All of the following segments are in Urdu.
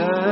لا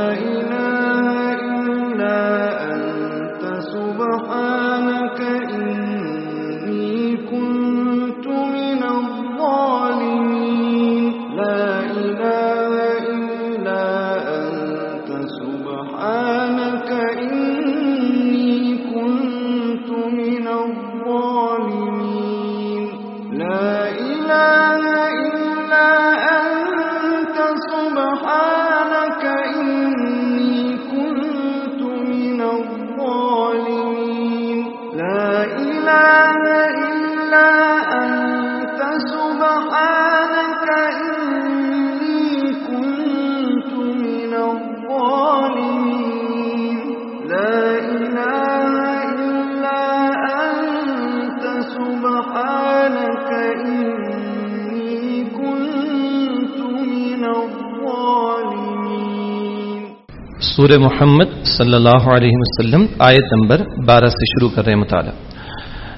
حضور محمد صلی اللہ علیہ وسلم آیت نمبر بارہ سے شروع کر رہے ہیں مطالعہ۔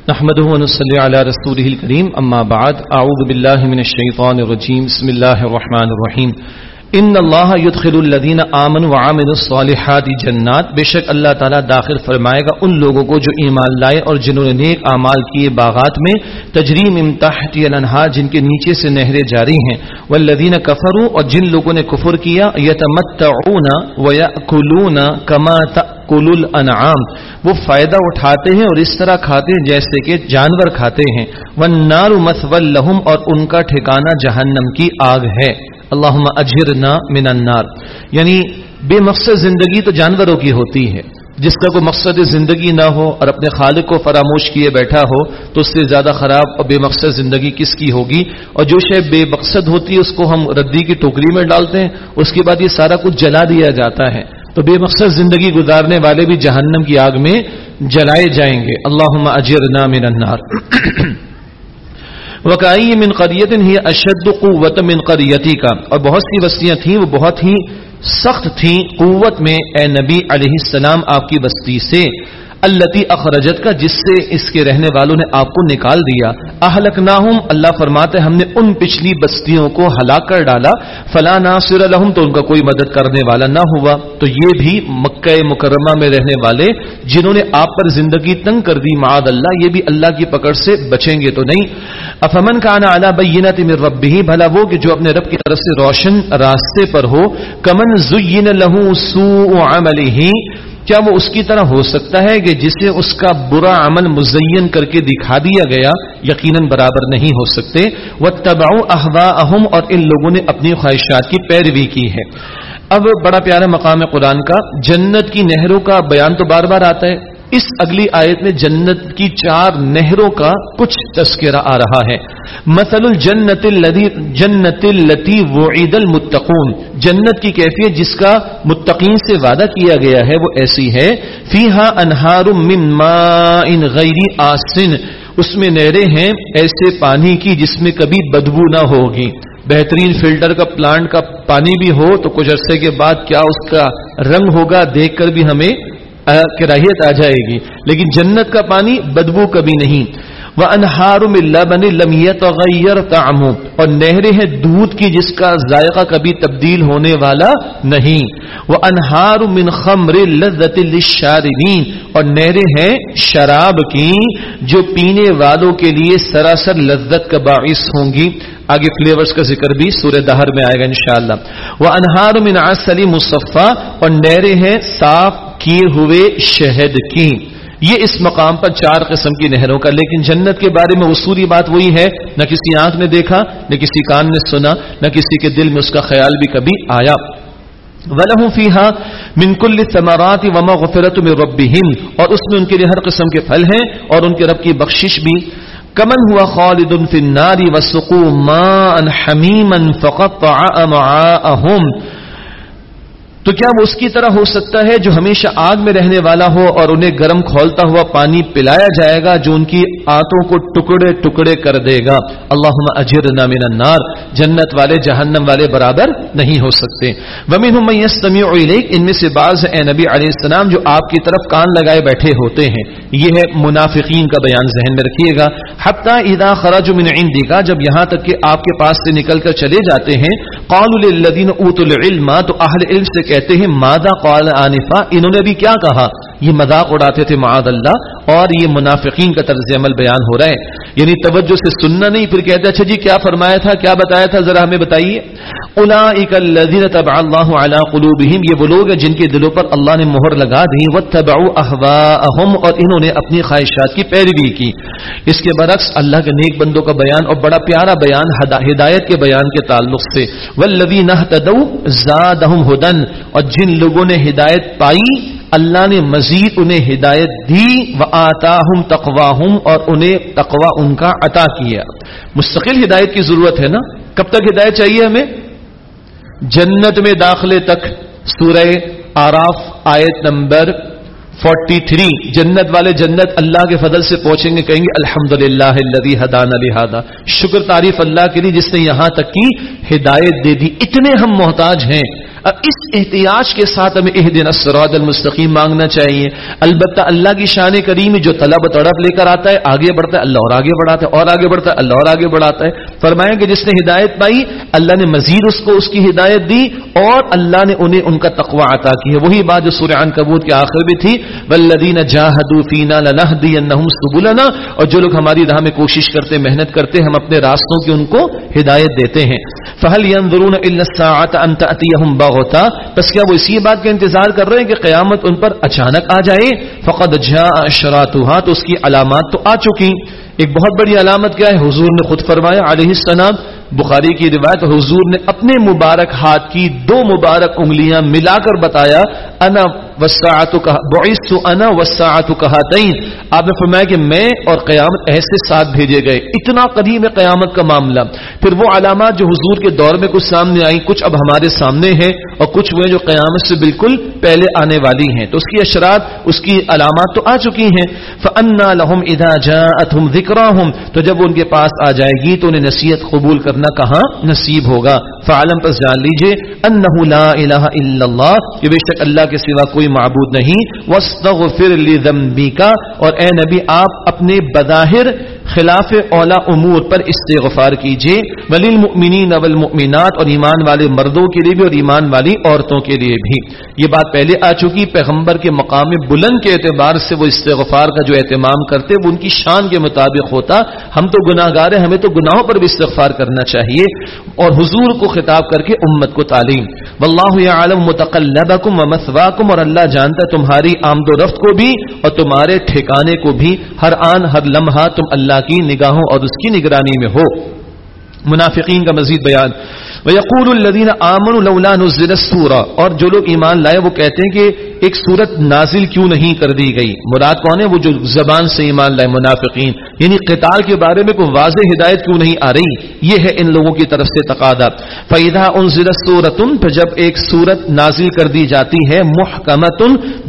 نحمد ونصلي على رسوله الكريم اما بعد، اعوذ باللہ من الشیطان الرجیم، بسم اللہ الرحمن الرحیم۔ ان اللہ يدخل الذين آمنوا وعملوا الصالحات جنات۔ بے شک اللہ تعالیٰ داخل فرمائے گا ان لوگوں کو جو ایمان لائے اور جنہوں نے نیک اعمال کیے باغات میں۔ تجریم امتحت انہار جن کے نیچے سے نہریں جاری ہیں۔ والذین کفروا، اور جن لوگوں نے کفر کیا، یتمتعون ویأکلون کما تأکل الانعام وہ فائدہ اٹھاتے ہیں اور اس طرح کھاتے ہیں جیسے کہ جانور کھاتے ہیں۔ والنار مثوى لهم اور ان کا ٹھکانہ جہنم کی آگ ہے۔ اللہم اجرنا من النار۔ یعنی بے مقصد زندگی تو جانوروں کی ہوتی ہے۔ جس کا کوئی مقصد زندگی نہ ہو اور اپنے خالق کو فراموش کیے بیٹھا ہو، تو اس سے زیادہ خراب اور بے مقصد زندگی کس کی ہوگی؟ اور جو شے بے مقصد ہوتی ہے، اس کو ہم ردی کی ٹوکری میں ڈالتے ہیں۔ اس کے بعد یہ سارا کچھ جلا دیا جاتا ہے۔ تو بے مقصد زندگی گزارنے والے بھی جہنم کی آگ میں جلائے جائیں گے۔ اللہ اجرنا من النار۔ وکائی من قریت ہی اشد قوت من قریتی کا اور بہت سی بستیاں تھیں، وہ بہت ہی سخت تھیں قوت میں۔ اے نبی علیہ السلام، آپ کی بستی سے۔ التی اخرجت کا جس سے اس کے رہنے والوں نے آپ کو نکال دیا۔ اہلک اللہ فرماتے ہم نے ان پچھلی بستیوں کو ہلاک کر ڈالا۔ فلا ناصر لہم، تو ان کا کوئی مدد کرنے والا نہ ہوا۔ تو یہ بھی مکہ مکرمہ میں رہنے والے، جنہوں نے آپ پر زندگی تنگ کر دی معاد اللہ، یہ بھی اللہ کی پکڑ سے بچیں گے تو نہیں۔ افمن کا نا اعلیٰ بینہ تمر رب بھی بھلا وہ کہ جو اپنے رب کی طرف سے روشن راستے پر ہو۔ کمن زین لہو سو عملہ کیا وہ اس کی طرح ہو سکتا ہے کہ جسے اس کا برا عمل مزین کر کے دکھا دیا گیا، یقیناً برابر نہیں ہو سکتے۔ وہ تباؤ احوا اہم اور ان لوگوں نے اپنی خواہشات کی پیروی کی ہے۔ اب بڑا پیارا مقام قرآن کا۔ جنت کی نہروں کا بیان تو بار بار آتا ہے۔ اس اگلی آیت میں جنت کی چار نہروں کا کچھ تذکرہ آ رہا ہے۔ مثل الجنت جنت التی وعید المتقون۔ جنت کی کیفیت جس کا متقین سے وعدہ کیا گیا ہے وہ ایسی ہے۔ فیہا انہار من ماء غیر آسن۔ اس میں نہریں ہیں ایسے پانی کی جس میں کبھی بدبو نہ ہوگی۔ بہترین فلٹر کا پلانٹ کا پانی بھی ہو تو کچھ عرصے کے بعد کیا اس کا رنگ ہوگا دیکھ کر بھی ہمیں کراہیت آ جائے گی۔ لیکن جنت کا پانی بدبو کبھی نہیں۔ وہ انہار بن لمیت غیر تعم اور نہریں ہیں دودھ کی جس کا ذائقہ کبھی تبدیل ہونے والا نہیں۔ وہ انہار من خمر لذت للشاربین اور نہریں ہیں شراب کی جو پینے والوں کے لیے سراسر لذت کا باعث ہوں گی۔ آگے فلیورز کا ذکر بھی سورہ دہر میں آئے گا انشاءاللہ۔ وہ انہار من عسلی مصفہ اور نہریں ہیں صاف کیے ہوئے شہد کی۔ یہ اس مقام پر چار قسم کی نہروں کا، لیکن جنت کے بارے میں اصولی بات وہی ہے، نہ کسی آنکھ نے دیکھا، نہ کسی کان نے سنا، نہ کسی کے دل میں اس کا خیال بھی کبھی آیا۔ وَلَهُ فِيهَا مِن كُلِّ الثَّمَرَاتِ وَمَغْفِرَةٌ مِّن رَبِّهِمْ۔ اور اس میں ان کے لیے ہر قسم کے پھل ہیں اور ان کے رب کی بخشش بھی۔ کمن ہوا خالد فی النار وسقوا ماء حمیما فقطع امعاءهم تو کیا وہ اس کی طرح ہو سکتا ہے جو ہمیشہ آگ میں رہنے والا ہو اور انہیں گرم کھولتا ہوا پانی پلایا جائے گا جو ان کی آتوں کو ٹکڑے ٹکڑے کر دے گا؟ اللہ اجر من النار، جنت والے جہنم والے برابر نہیں ہو سکتے۔ ومن یستمی علیک ان میں سے بعض اے نبی علیہ السلام جو آپ کی طرف کان لگائے بیٹھے ہوتے ہیں۔ یہ ہے منافقین کا بیان ذہن میں رکھیے گا۔ حتیٰ اذا خرج من عندک، جب یہاں تک کہ آپ کے پاس سے نکل کر چلے جاتے ہیں قال الدین اوت العلم، تو اہل علم سے کہتے ہیں مادہ قال آنفا؟ انہوں نے بھی کیا کہا؟ یہ مذاق اڑاتے تھے معاد اللہ اور یہ منافقین کا طرز عمل بیان ہو رہا ہے۔ یعنی توجہ سے سننا نہیں، پھر کہتے اچھا جی کیا فرمایا تھا، کیا بتایا تھا، ذرا ہمیں بتائیے۔ اولئک الذین تبع اللہ علی قلوبہم، یہ وہ لوگ ہیں جن کے دلوں پر اللہ نے مہر لگا دی وتبعوا اهواءهم اور انہوں نے اپنی خواہشات کی پیروی کی۔ اس کے برعکس اللہ کے نیک بندوں کا بیان اور بڑا پیارا بیان ہدایت کے بیان کے تعلق سے۔ والذین اهتدوا زادهم هدى اور جن لوگوں نے ہدایت پائی اللہ نے مزید انہیں ہدایت دی و آتا ہوں تقوا ہوں اور انہیں تقوا ان کا عطا کیا۔ مستقل ہدایت کی ضرورت ہے نا؟ کب تک ہدایت چاہیے ہمیں؟ جنت میں داخلے تک۔ سورہ آراف، آیت نمبر فورٹی تھری جنت والے جنت اللہ کے فضل سے پہنچیں گے، کہیں گے الحمد للہ حدان الحادہ شکر تعریف اللہ کے لیے جس نے یہاں تک کی ہدایت دے دی۔ اتنے ہم محتاج ہیں۔ اب اس احتیاط کے ساتھ ہمیں ایک دن اسراد المستقیم مانگنا چاہیے۔ البتہ اللہ کی شان کریم جو طلب تڑپ لے کر آتا ہے، آگے بڑھتا ہے، اللہ اور آگے بڑھاتا ہے، اور آگے بڑھتا ہے، اللہ اور آگے بڑھاتا ہے۔ فرمائیں کہ جس نے ہدایت پائی، اللہ نے مزید اس کو اس کی ہدایت دی اور اللہ نے انہیں ان کا تقوا عطا کی ہے۔ وہی بات جو سورہ کبوت کے آخر بھی تھی ولدین جاہدو فینا لنہدی سبلنا۔ اور جو لوگ ہماری راہ میں کوشش کرتے، محنت کرتے، ہم اپنے راستوں کی ان کو ہدایت دیتے ہیں۔ فہل ينظرون الا الساعه ان تاتيهم ہوتا بس کیا وہ اسی بات کا انتظار کر رہے ہیں کہ قیامت ان پر اچانک آ جائے فقط جا اشراطها تو اس کی علامات تو آ چکی۔ ایک بہت بڑی علامت کیا ہے؟ حضور نے خود فرمایا علیہ السلام، بخاری کی روایت، حضور نے اپنے مبارک ہاتھ کی دو مبارک انگلیاں ملا کر بتایا، انا وسعت انا وسعت کہاتین آپ نے فرمایا کہ میں اور قیامت ایسے ساتھ بھیجے گئے۔ اتنا قدیم ہے قیامت کا معاملہ۔ پھر وہ علامات جو حضور کے دور میں کچھ سامنے آئیں، کچھ اب ہمارے سامنے ہیں اور کچھ وہ جو قیامت سے بالکل پہلے آنے والی ہیں۔ تو اس کی اشرات، اس کی علامات تو آ چکی ہیں۔ فانا لهم اذا جاءتهم ذکراہم تو جب وہ ان کے پاس آ جائے گی، تو انہیں نصیحت قبول کرنا کہاں نصیب ہوگا؟ فعالم پس جان لیجیے انہو لا الہ الا اللہ کہ بے شک اللہ کے سوا کوئی معبود نہیں وسطر لی کا اور اے نبی آپ اپنے بظاہر خلاف اولا امور پر استغفار کیجیے ولی المؤمنین والمؤمنات اور ایمان والے مردوں کے لیے بھی اور ایمان والی عورتوں کے لیے بھی۔ یہ بات پہلے آ چکی، پیغمبر کے مقام بلند کے اعتبار سے وہ استغفار کا جو اہتمام کرتے، وہ ان کی شان کے مطابق ہوتا۔ ہم تو گناہ گار ہیں، ہمیں تو گناہوں پر بھی استغفار کرنا چاہیے۔ اور حضور کو خطاب کر کے امت کو تعلیم۔ واللہ یعلم متقلبکم ومثواکم اور اللہ جانتا ہے تمہاری آمد و رفت کو بھی اور تمہارے ٹھکانے کو بھی۔ ہر آن، ہر لمحہ تم اللہ کی نگاہوں اور اس کی نگرانی میں ہو۔ منافقین کا مزید بیان۔ ویقول الذین آمنوا لولا نزل اور جو لوگ ایمان لائے، وہ کہتے ہیں کہ ایک صورت نازل کیوں نہیں کر دی گئی؟ مراد کون ہے؟ وہ جو زبان سے ایمان لائے، منافقین۔ یعنی قتال کے بارے میں کوئی واضح ہدایت کیوں نہیں آ رہی؟ یہ ہے ان لوگوں کی طرف سے تقاضا۔ فیدا انزل سورت پھر جب ایک صورت نازل کر دی جاتی ہے محکمت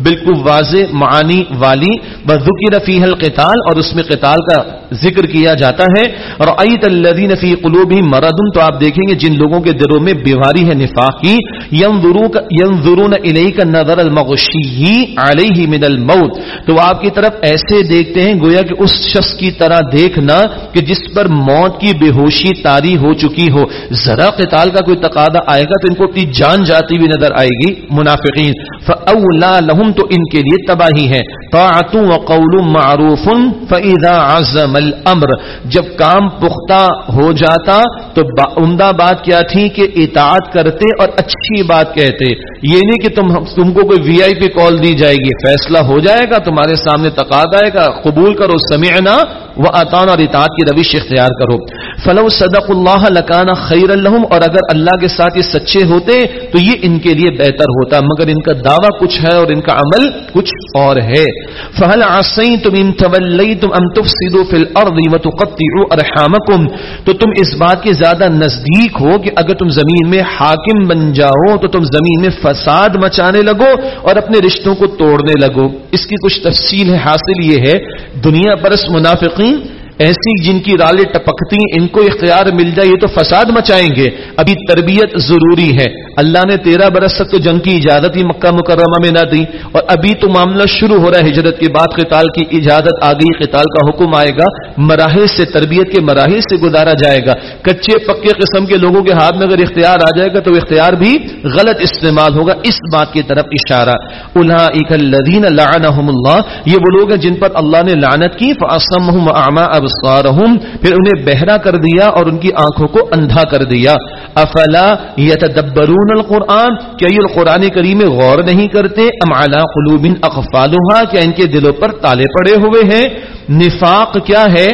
بالکل واضح معانی والی وذکر فیہ القتال، اور اس میں قتال کا ذکر کیا جاتا ہے۔ اور ایت الذین فی قلوبہم مرض، تو آپ دیکھیں گے جن لوگوں کے دلوں میں بیماری ہے نفاق کی ینظرون الیک نظر المغشی علیہ من الموت۔ تو آپ کی طرف ایسے دیکھتے ہیں، گویا کہ اس شخص کی طرح دیکھنا کہ جس پر موت کی بے ہوشی تاری ہو چکی ہو۔ ذرا قتال کا کوئی تقاضا آئے گا تو ان کو اپنی جان جاتی ہوئی نظر آئے گی، منافقین۔ فاولا لهم تو ان کے لیے تباہی ہے۔ طاعت وقول معروف فاذا عزم الامر۔ جب کام پختہ ہو جاتا تو عمدہ بات کیا تھی کہ اطاعت کرتے اور اچھی بات کہتے۔ یہ نہیں کہ تم تم کو کوئی وی آئی پی کال دی جائے گی۔ فیصلہ ہو جائے گا، تمہارے سامنے تقاض آئے گا۔ قبول کرو، سمعنا وہ اطان اور اطاعت کی روش اختیار کرو۔ فلو صدق اللہ لکانا خیر الحم اور اگر اللہ کے ساتھ یہ سچے ہوتے تو یہ ان کے لیے بہتر ہوتا۔ مگر ان کا دعویٰ کچھ ہے اور ان کا عمل کچھ اور ہے۔ فہل آسین تم ان تم ام تفسدوا فی الارض وتقطعوا ارحامکم تو تم اس بات کے زیادہ نزدیک ہو کہ اگر تم زمین میں حاکم بن جاؤ تو تم زمین میں فساد مچانے لگو اور اپنے رشتوں کو توڑنے لگو۔ اس کی کچھ تفصیل ہے حاصل یہ ہے، دنیا برس منافقین، ایسی جن کی رالیں ٹپکتی ان کو اختیار مل جائے یہ تو فساد مچائیں گے۔ ابھی تربیت ضروری ہے۔ اللہ نے تیرہ برس تک تو جنگ کی اجازت ہی مکہ مکرمہ میں نہ دی۔ اور ابھی تو معاملہ شروع ہو رہا ہے، ہجرت کے بعد قتال کی اجازت آ گئی، قتال کا حکم آئے گا۔ مراحل سے، تربیت کے مراحل سے گزارا جائے گا۔ کچے پکے قسم کے لوگوں کے ہاتھ میں اگر اختیار آ جائے گا تو اختیار بھی غلط استعمال ہوگا۔ اس بات کی طرف اشارہ۔ الذین لعنهم اللہ۔ یہ وہ لوگ ہیں جن پر اللہ نے لعنت کی۔ فاسمهم اعما ابصارهم پھر انہیں بہرا کر دیا اور ان کی آنکھوں کو اندھا کر دیا۔ افلا یتدبرون؟ القرآن، کیا یہ قرآن کریم غور نہیں کرتے؟ ام علی قلوب اقفالها کیا ان کے دلوں پر تالے پڑے ہوئے ہیں؟ نفاق کیا ہے؟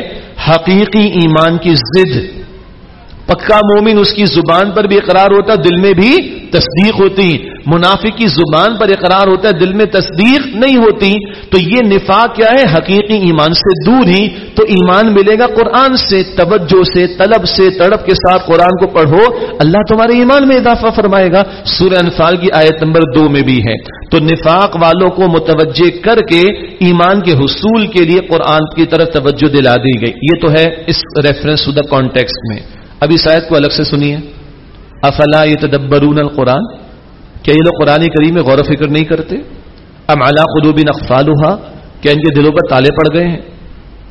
حقیقی ایمان کی ضد۔ پکا مومن اس کی زبان پر بھی اقرار ہوتا ہے، دل میں بھی تصدیق ہوتی منافق کی زبان پر اقرار ہوتا ہے، دل میں تصدیق نہیں ہوتی۔ تو یہ نفاق کیا ہے؟ حقیقی ایمان سے دور ہی۔ تو ایمان ملے گا قرآن سے، توجہ سے، طلب سے، تڑپ کے ساتھ قرآن کو پڑھو۔ اللہ تمہارے ایمان میں اضافہ فرمائے گا۔ سورہ انفال کی آیت نمبر دو میں بھی ہے۔ تو نفاق والوں کو متوجہ کر کے ایمان کے حصول کے لیے قرآن کی طرف توجہ دلا دی گئی۔ یہ تو ہے اس ریفرنس ٹو دا کانٹیکس میں۔ اب اس آیت کو الگ سے سنیے۔ افلا یہ تدبرون القرآن؟ کیا یہ لوگ قرآن کریم میں غور و فکر نہیں کرتے؟ ام اعلیٰ قدوبی نقفالحا کیا ان کے دلوں پر تالے پڑ گئے ہیں؟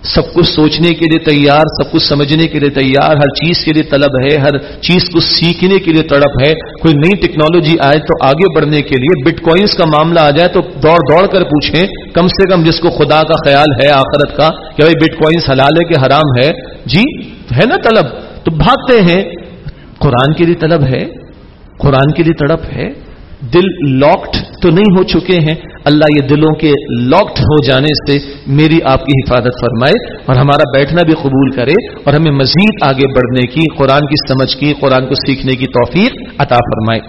سب کچھ سوچنے کے لیے تیار، سب کچھ سمجھنے کے لیے تیار، ہر چیز کے لیے طلب ہے، ہر چیز کو سیکھنے کے لیے تڑپ ہے۔ کوئی نئی ٹیکنالوجی آئے تو آگے بڑھنے کے لیے بٹ کوائنس کا معاملہ آ جائے تو دوڑ دوڑ کر پوچھیں۔ کم سے کم جس کو خدا کا خیال ہے، آخرت کا، کہ بھائی بٹ کوائنس حلال ہے کہ حرام ہے؟ جی ہے نا طلب۔ تو بھاگتے ہیں۔ قرآن کے لیے طلب ہے۔ قرآن کے لیے تڑپ ہے۔ دل لاکڈ تو نہیں ہو چکے ہیں۔ اللہ یہ دلوں کے لاکڈ ہو جانے سے میری آپ کی حفاظت فرمائے اور ہمارا بیٹھنا بھی قبول کرے اور ہمیں مزید آگے بڑھنے کی، قرآن کی سمجھ کی، قرآن کو سیکھنے کی توفیق عطا فرمائے۔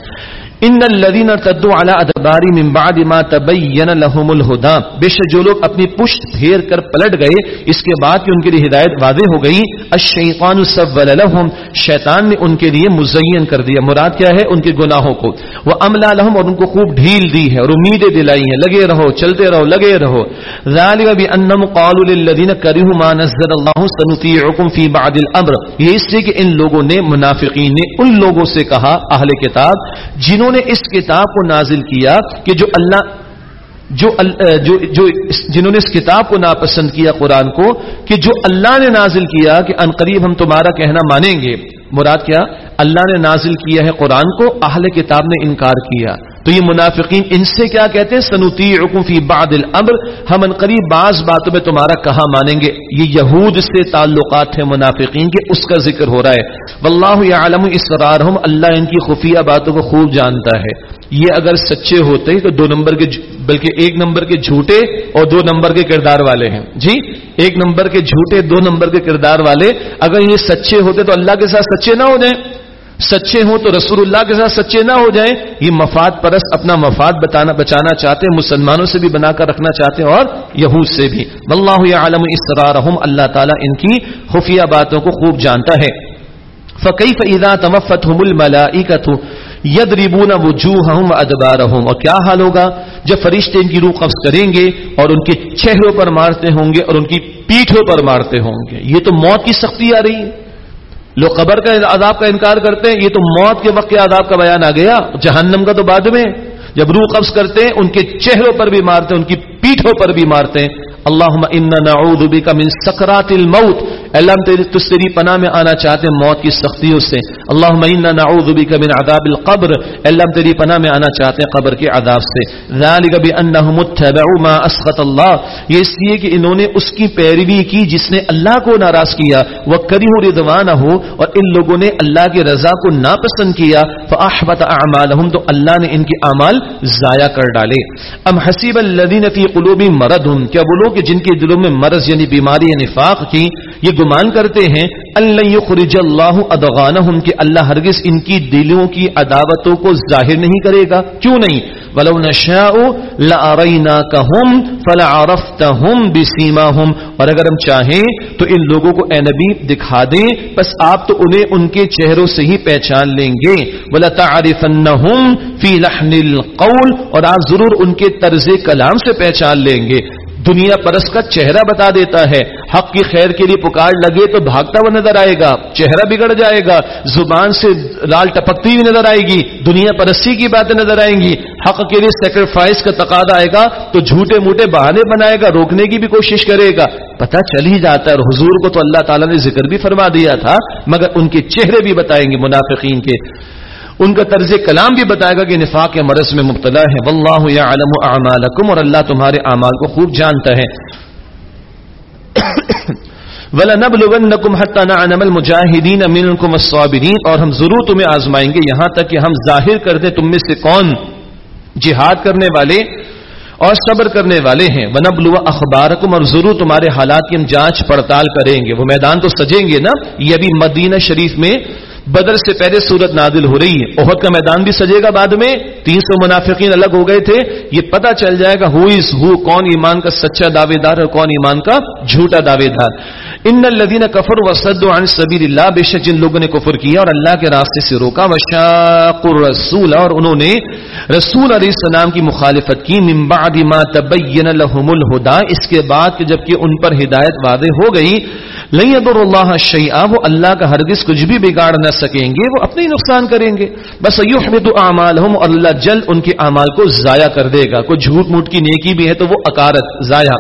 ان الذين ارتدوا على ادبارهم من بعد ما تبين لهم الهدى. بے شک جو لوگ اپنی پشت پھیر کر پلٹ گئے، اس کے بعد کہ ان کے لیے ہدایت واضح ہو گئی۔ الشیطان سول لهم، شیطان نے ان کے لیے مزین کر دیا۔ مراد کیا ہے؟ ان کے گناہوں کو۔ وہ املا لهم، اور ان کو خوب ڈھیل دی ہے اور امیدیں دلائی ہیں۔ لگے رہو، چلتے رہو، لگے رہو۔ ذالک بانهم قالوا للذين كرهوا ما نزل الله سنطيعكم في بعض الامر یہ اس لیے کہ ان لوگوں نے، منافقین نے ان لوگوں سے کہا، اہل کتاب، جنہوں انہوں نے اس کتاب کو نازل کیا کہ جو اللہ جو, جو, جو جنہوں نے اس کتاب کو ناپسند کیا قرآن کو کہ جو اللہ نے نازل کیا کہ ان قریب ہم تمہارا کہنا مانیں گے۔ مراد کیا؟ اللہ نے نازل کیا ہے قرآن کو اہل کتاب نے انکار کیا۔ تو یہ منافقین ان سے کیا کہتے ہیں؟ سنوتی فی بعد الامر، ہم ان قریب بعض باتوں میں تمہارا کہا مانیں گے۔ یہ یہود سے تعلقات ہیں منافقین کے، اس کا ذکر ہو رہا ہے۔ واللہ یعلم اسرارہم، اللہ ان کی خفیہ باتوں کو خوب جانتا ہے۔ یہ اگر سچے ہوتے تو دو نمبر کے بلکہ ایک نمبر کے جھوٹے اور دو نمبر کے کردار والے ہیں۔ جی؟ ایک نمبر کے جھوٹے، دو نمبر کے کردار والے۔ اگر یہ سچے ہوتے تو اللہ کے ساتھ سچے نہ ہو جائیں۔ سچے ہوں تو رسول اللہ کے ساتھ سچے نہ ہو جائیں، یہ مفاد پرست اپنا مفاد بتانا بچانا چاہتے ہیں، مسلمانوں سے بھی بنا کر رکھنا چاہتے ہیں اور یہود سے بھی۔ واللہ عالم اسرارہم، اللہ تعالیٰ ان کی خفیہ باتوں کو خوب جانتا ہے۔ فقی فعیدہ تمفت الملائکت یدربون وجوہہم ادبارہم۔ اور کیا حال ہوگا؟ جب فرشتے ان کی روح قبض کریں گے اور ان کے چہروں پر مارتے ہوں گے اور ان کی پیٹھوں پر مارتے ہوں گے۔ یہ تو موت کی سختی آ رہی ہے۔ لوگ قبر کا عذاب کا انکار کرتے ہیں، یہ تو موت کے وقت کے عذاب کا بیان آ گیا۔ جہنم کا تو بعد میں، جب روح قبض کرتے ہیں، ان کے چہروں پر بھی مارتے ہیں، ان کی پیٹھوں پر بھی مارتے ہیں۔ اللہ نعوذ بک من سکرات الموت اللہ، ہم تیری تیری پناہ میں آنا چاہتے ہیں موت کی سختیوں سے۔ اللہ انا نعوذ بک من عذاب القبر اللہ، ہم تیری پناہ میں آنا چاہتے ہیں قبر کے عذاب سے۔ ذالک بانہم اتبعوا ما اسخط اللہ یہ اس لیے کہ انہوں نے اس کی پیروی کی جس نے اللہ کو ناراض کیا۔ وہ کری ہو ردوانہ ہو اور ان لوگوں نے اللہ کی رضا کو ناپسند کیا۔ فاحبط اعمالهم تو اللہ نے ان کے اعمال ضائع کر ڈالے۔ ام حسیب الذین فی قلوبهم مرض۔ کیا وہ لوگ کہ جن کے دلوں میں مرض یعنی بیماری یا نفاق کی یہ گمان کرتے ہیں اللہ یخرج اللہ ادغانہم، کہ اللہ ہرگز ان کی دلوں کی عداوتوں کو ظاہر نہیں کرے گا۔ کیوں نہیں؟ ولو نشاء لاریناکہم فلعرفتہم بسیماہم۔ اور اگر ہم چاہیں تو ان لوگوں کو اے نبی دکھا دیں، بس آپ تو انہیں ان کے چہروں سے ہی پہچان لیں گے۔ وَلَتَعْرِفَنَّهُمْ فِي لَحْنِ الْقَوْلِ، اور آپ ضرور ان کے طرز کلام سے پہچان لیں گے۔ دنیا پرس کا چہرہ بتا دیتا ہے۔ حق کی خیر کے لیے پکار لگے تو بھاگتا ہوا نظر آئے گا۔ چہرہ بگڑ جائے گا۔ زبان سے لال ٹپکتی ہوئی نظر آئے گی۔ دنیا پرستی کی باتیں نظر آئیں گی۔ حق کے لیے سیکریفائس کا تقاضا آئے گا تو جھوٹے موٹے بہانے بنائے گا، روکنے کی بھی کوشش کرے گا۔ پتہ چل ہی جاتا ہے اور حضور کو تو اللہ تعالیٰ نے ذکر بھی فرما دیا تھا، مگر ان کے چہرے بھی بتائیں گے منافقین کے۔ ان کا طرز کلام بھی بتائے گا کہ نفاق کے مرض میں مبتلا ہے۔ واللہ یعلم اعمالکم اور اللہ تمہارے اعمال کو خوب جانتا ہے۔ وَلَنَبْلُغَنَّكُمْ حَتَّى نَعْلَمَ الْمُجَاهِدِينَ مِنْكُمْ الصَّابِرِينَ اور ہم ضرور تمہیں آزمائیں گے یہاں تک کہ ہم ظاہر کر دیں تم میں سے کون جہاد کرنے والے اور صبر کرنے والے ہیں۔ وَنَبْلُوَ أَخْبَارَكُمْ اور ضرور تمہارے حالات کی ہم جانچ پڑتال کریں گے۔ وہ میدان تو سجیں گے نا؟ یہ بھی مدینہ شریف میں بدر سے پہلے صورت نادل ہو رہی ہے۔ عہد کا میدان بھی سجے گا بعد میں۔ تین سو منافقین الگ ہو گئے تھے۔ یہ پتا چل جائے گا ہو از ہو کون ایمان کا سچا دعوے دار اور کون ایمان کا جھوٹا دعوے دار۔ ان الذين كفروا وصدوا عن سبيل الله، بے شک جن لوگوں نے کفر کیا اور اللہ کے راستے سے روکا وشاق الرسول اور انہوں نے رسول علیہ السلام کی مخالفت کی، من بعد ما تبين لهم الهدى اس کے بعد کہ جبکہ ان پر ہدایت واضح ہو گئی، لن يضر الله شيئا وہ اللہ کا ہرگز کچھ بھی بگاڑ نہ سکیں گے، وہ اپنے ہی نقصان کریں گے۔ بس یحبط اعمالهم، اور اللہ جل ان کے اعمال کو ضائع کر دے گا۔ کوئی جھوٹ موٹ کی نیکی بھی ہے تو وہ اکارت، ضائع۔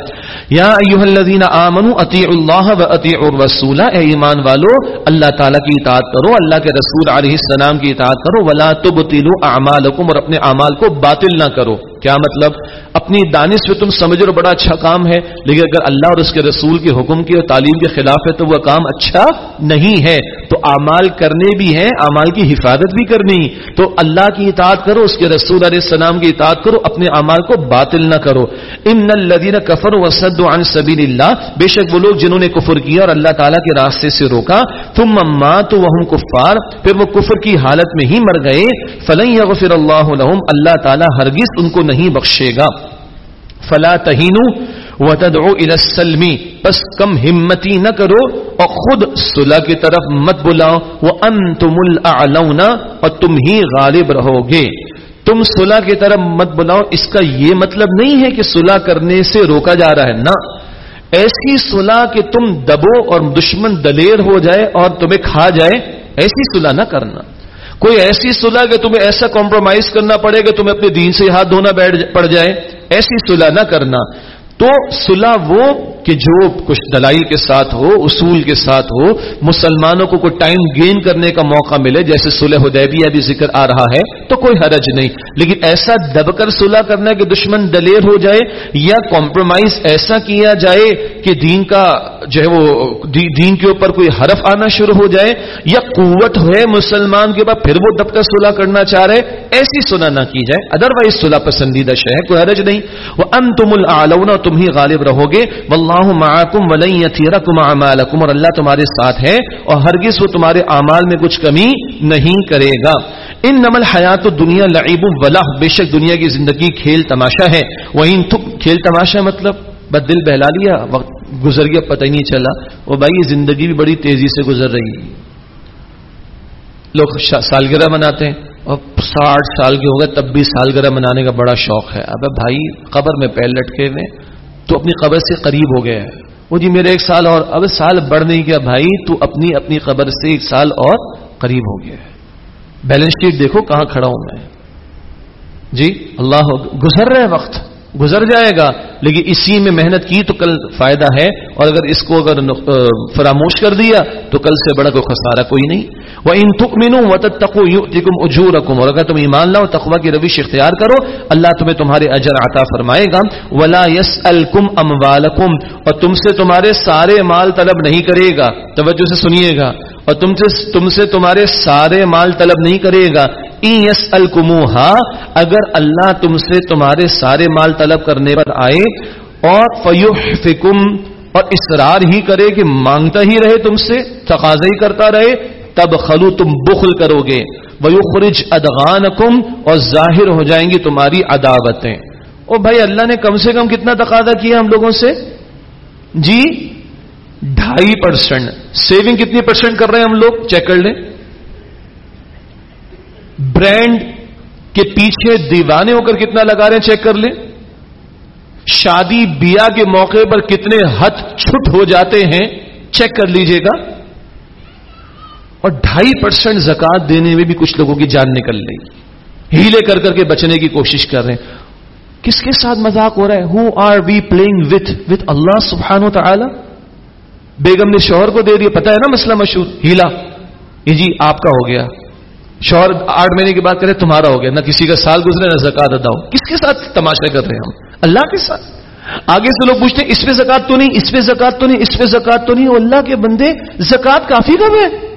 یا ایھا الذین آمنوا، اطیعوا اللہ الرسول، اے ایمان والو، اللہ تعالیٰ کی اطاعت کرو، اللہ کے رسول علیہ السلام کی اطاعت کرو، ولا تبطلوا اعمالکم اور اپنے اعمال کو باطل نہ کرو۔ کیا مطلب؟ اپنی دانش میں تم سمجھ رہے بڑا اچھا کام ہے، لیکن اگر اللہ اور اس کے رسول کے حکم کی اور تعلیم کے خلاف ہے تو وہ کام اچھا نہیں ہے۔ تو اعمال کرنے بھی ہیں، اعمال کی حفاظت بھی کرنی۔ تو اللہ کی اطاعت کرو، اس کے رسول علیہ السلام کی اطاعت کرو، اپنے اعمال کو باطل نہ کرو۔ ان الذين كفروا وصدوا عن سبيل الله بے شک وہ لوگ جنہوں نے کفر کیا اور اللہ تعالی کے راستے سے روکا۔ ثم ماتوا وهم كفار پھر وہ کفر کی حالت میں ہی مر گئے۔ فلن يغفر الله لهم، اللہ تعالی ہرگز ان کو نہیں بخشے گا۔ فلا تہینو وتدعو الى السلم، پس کم ہمتی نہ کرو اور خود صلح کی طرف مت بلاؤ۔ وانتم الاعلون، اور تم ہی غالب رہو گے۔ تم صلح کی طرف مت بلاؤ، اس کا یہ مطلب نہیں ہے کہ صلح کرنے سے روکا جا رہا ہے۔ نہ، ایسی صلح کہ تم دبو اور دشمن دلیر ہو جائے اور تمہیں کھا جائے، ایسی صلح نہ کرنا۔ کوئی ایسی صلح کہ تمہیں ایسا کمپرومائز کرنا پڑے کہ تمہیں اپنے دین سے ہاتھ دھونا بیٹھ پڑ جائے؟ ایسی صلح نہ کرنا۔ تو صلح وہ کہ جو کچھ دلائی کے ساتھ ہو، اصول کے ساتھ ہو، مسلمانوں کو کوئی ٹائم گین کرنے کا موقع ملے، جیسے صلح حدیبیہ بھی ذکر آ رہا ہے، تو کوئی حرج نہیں۔ لیکن ایسا دب کر صلح کرنا کہ دشمن دلیر ہو جائے یا کمپرومائز ایسا کیا جائے کہ دین کا جو ہے وہ دین کے اوپر کوئی حرف آنا شروع ہو جائے یا قوت ہے مسلمان کے بعد پھر وہ دب کر صلح کرنا چاہ رہے، ایسی صلح نہ کی جائے۔ ادروائز صلح پسندیدہ شہ کوئی حرج نہیں۔ وہ ان تم العلون تم ہی غالب رہو گے۔ واللہ معکم ولن یتیرکم اعمالکم اور اللہ تمہارے ساتھ ہے اور ہرگز وہ تمہارے اعمال میں کچھ کمی نہیں کرے گا۔ ان نمل حیات دنیا لعیب ولہ بے شک دنیا کی زندگی کھیل تماشا ہے۔ وہیں کھیل تماشا مطلب بس دل بہلا لیا، وقت گزر گیا پتہ ہی نہیں چلا۔ وہ بھائی یہ زندگی بھی بڑی تیزی سے گزر رہی ہے۔ لوگ سالگرہ مناتے ہیں۔ اور ساٹھ سال کے ہو گئے، تب بھی سالگرہ منانے کا بڑا شوق ہے۔ اب بھائی قبر میں پیر لٹکے ہوئے تو اپنی قبر سے قریب ہو گیا ہے وہ جی میرے ایک سال اور، اب سال بڑھ نہیں گیا بھائی، تو اپنی اپنی قبر سے ایک سال اور قریب ہو گیا ہے بیلنس شیٹ دیکھو کہاں کھڑا ہوں میں۔ جی اللہ گزر رہے وقت۔ گزر جائے گا، لیکن اسی میں محنت کی تو کل فائدہ ہے، اور اگر اس کو اگر فراموش کر دیا تو کل سے بڑا کوئی خسارہ کوئی نہیں۔ وہ ان تک مینو و تقو اجور اور اگر تم ایمان لاؤ تقوا کی روش اختیار کرو، اللہ تمہیں تمہارے اجر عطا فرمائے گا۔ ولا یس الکم ام والم اور تم سے تمہارے سارے مال طلب نہیں کرے گا۔ توجہ سے سنیے گا۔ اور تم سے تم سے تمہارے سارے مال طلب نہیں کرے گا۔ الکموہا اگر اللہ تم سے تمہارے سارے مال طلب کرنے پر آئے، اور فیوم اور اسرار ہی کرے کہ مانگتا ہی رہے تم سے، تقاضا ہی کرتا رہے، تب خلو تم بخل کرو گے۔ وہ خرج ادغان اور ظاہر ہو جائیں گی تمہاری عداوتیں۔ او بھائی، اللہ نے کم سے کم کتنا تقاضا کیا ہم لوگوں سے؟ جی ڈھائی پرسینٹ سیونگ کتنی پرسینٹ کر رہے ہیں ہم لوگ؟ چیک کر لیں۔ برانڈ کے پیچھے دیوانے ہو کر کتنا لگا رہے ہیں؟ چیک کر لیں۔ شادی بیاہ کے موقع پر کتنے ہتھ چھٹ ہو جاتے ہیں؟ چیک کر لیجیے گا۔ اور ڈھائی پرسینٹ زکات دینے میں بھی کچھ لوگوں کی جان نکل رہی ہیلے کر کر کے بچنے کی کوشش کر رہے ہیں۔ کس کے ساتھ مذاق ہو رہا ہے؟ Who are we playing with with اللہ سبحان و تعالی بیگم نے شوہر کو دے دیا۔ پتا ہے نا مسئلہ مشہور؟ ہیلا۔ یہ جی آپ کا ہو گیا۔ شوہر آٹھ مہینے کی بات کرے، تمہارا ہو گیا، نہ کسی کا سال گزرے، نہ زکات ادا ہو۔ کس کے ساتھ تماشا کر رہے ہیں ہم؟ اللہ کے ساتھ۔ آگے سے لوگ پوچھتے ہیں اس پہ زکات تو نہیں، اس پہ زکات تو نہیں، اس پہ زکات تو نہیں۔ اللہ کے بندے زکات کافی کم ہے۔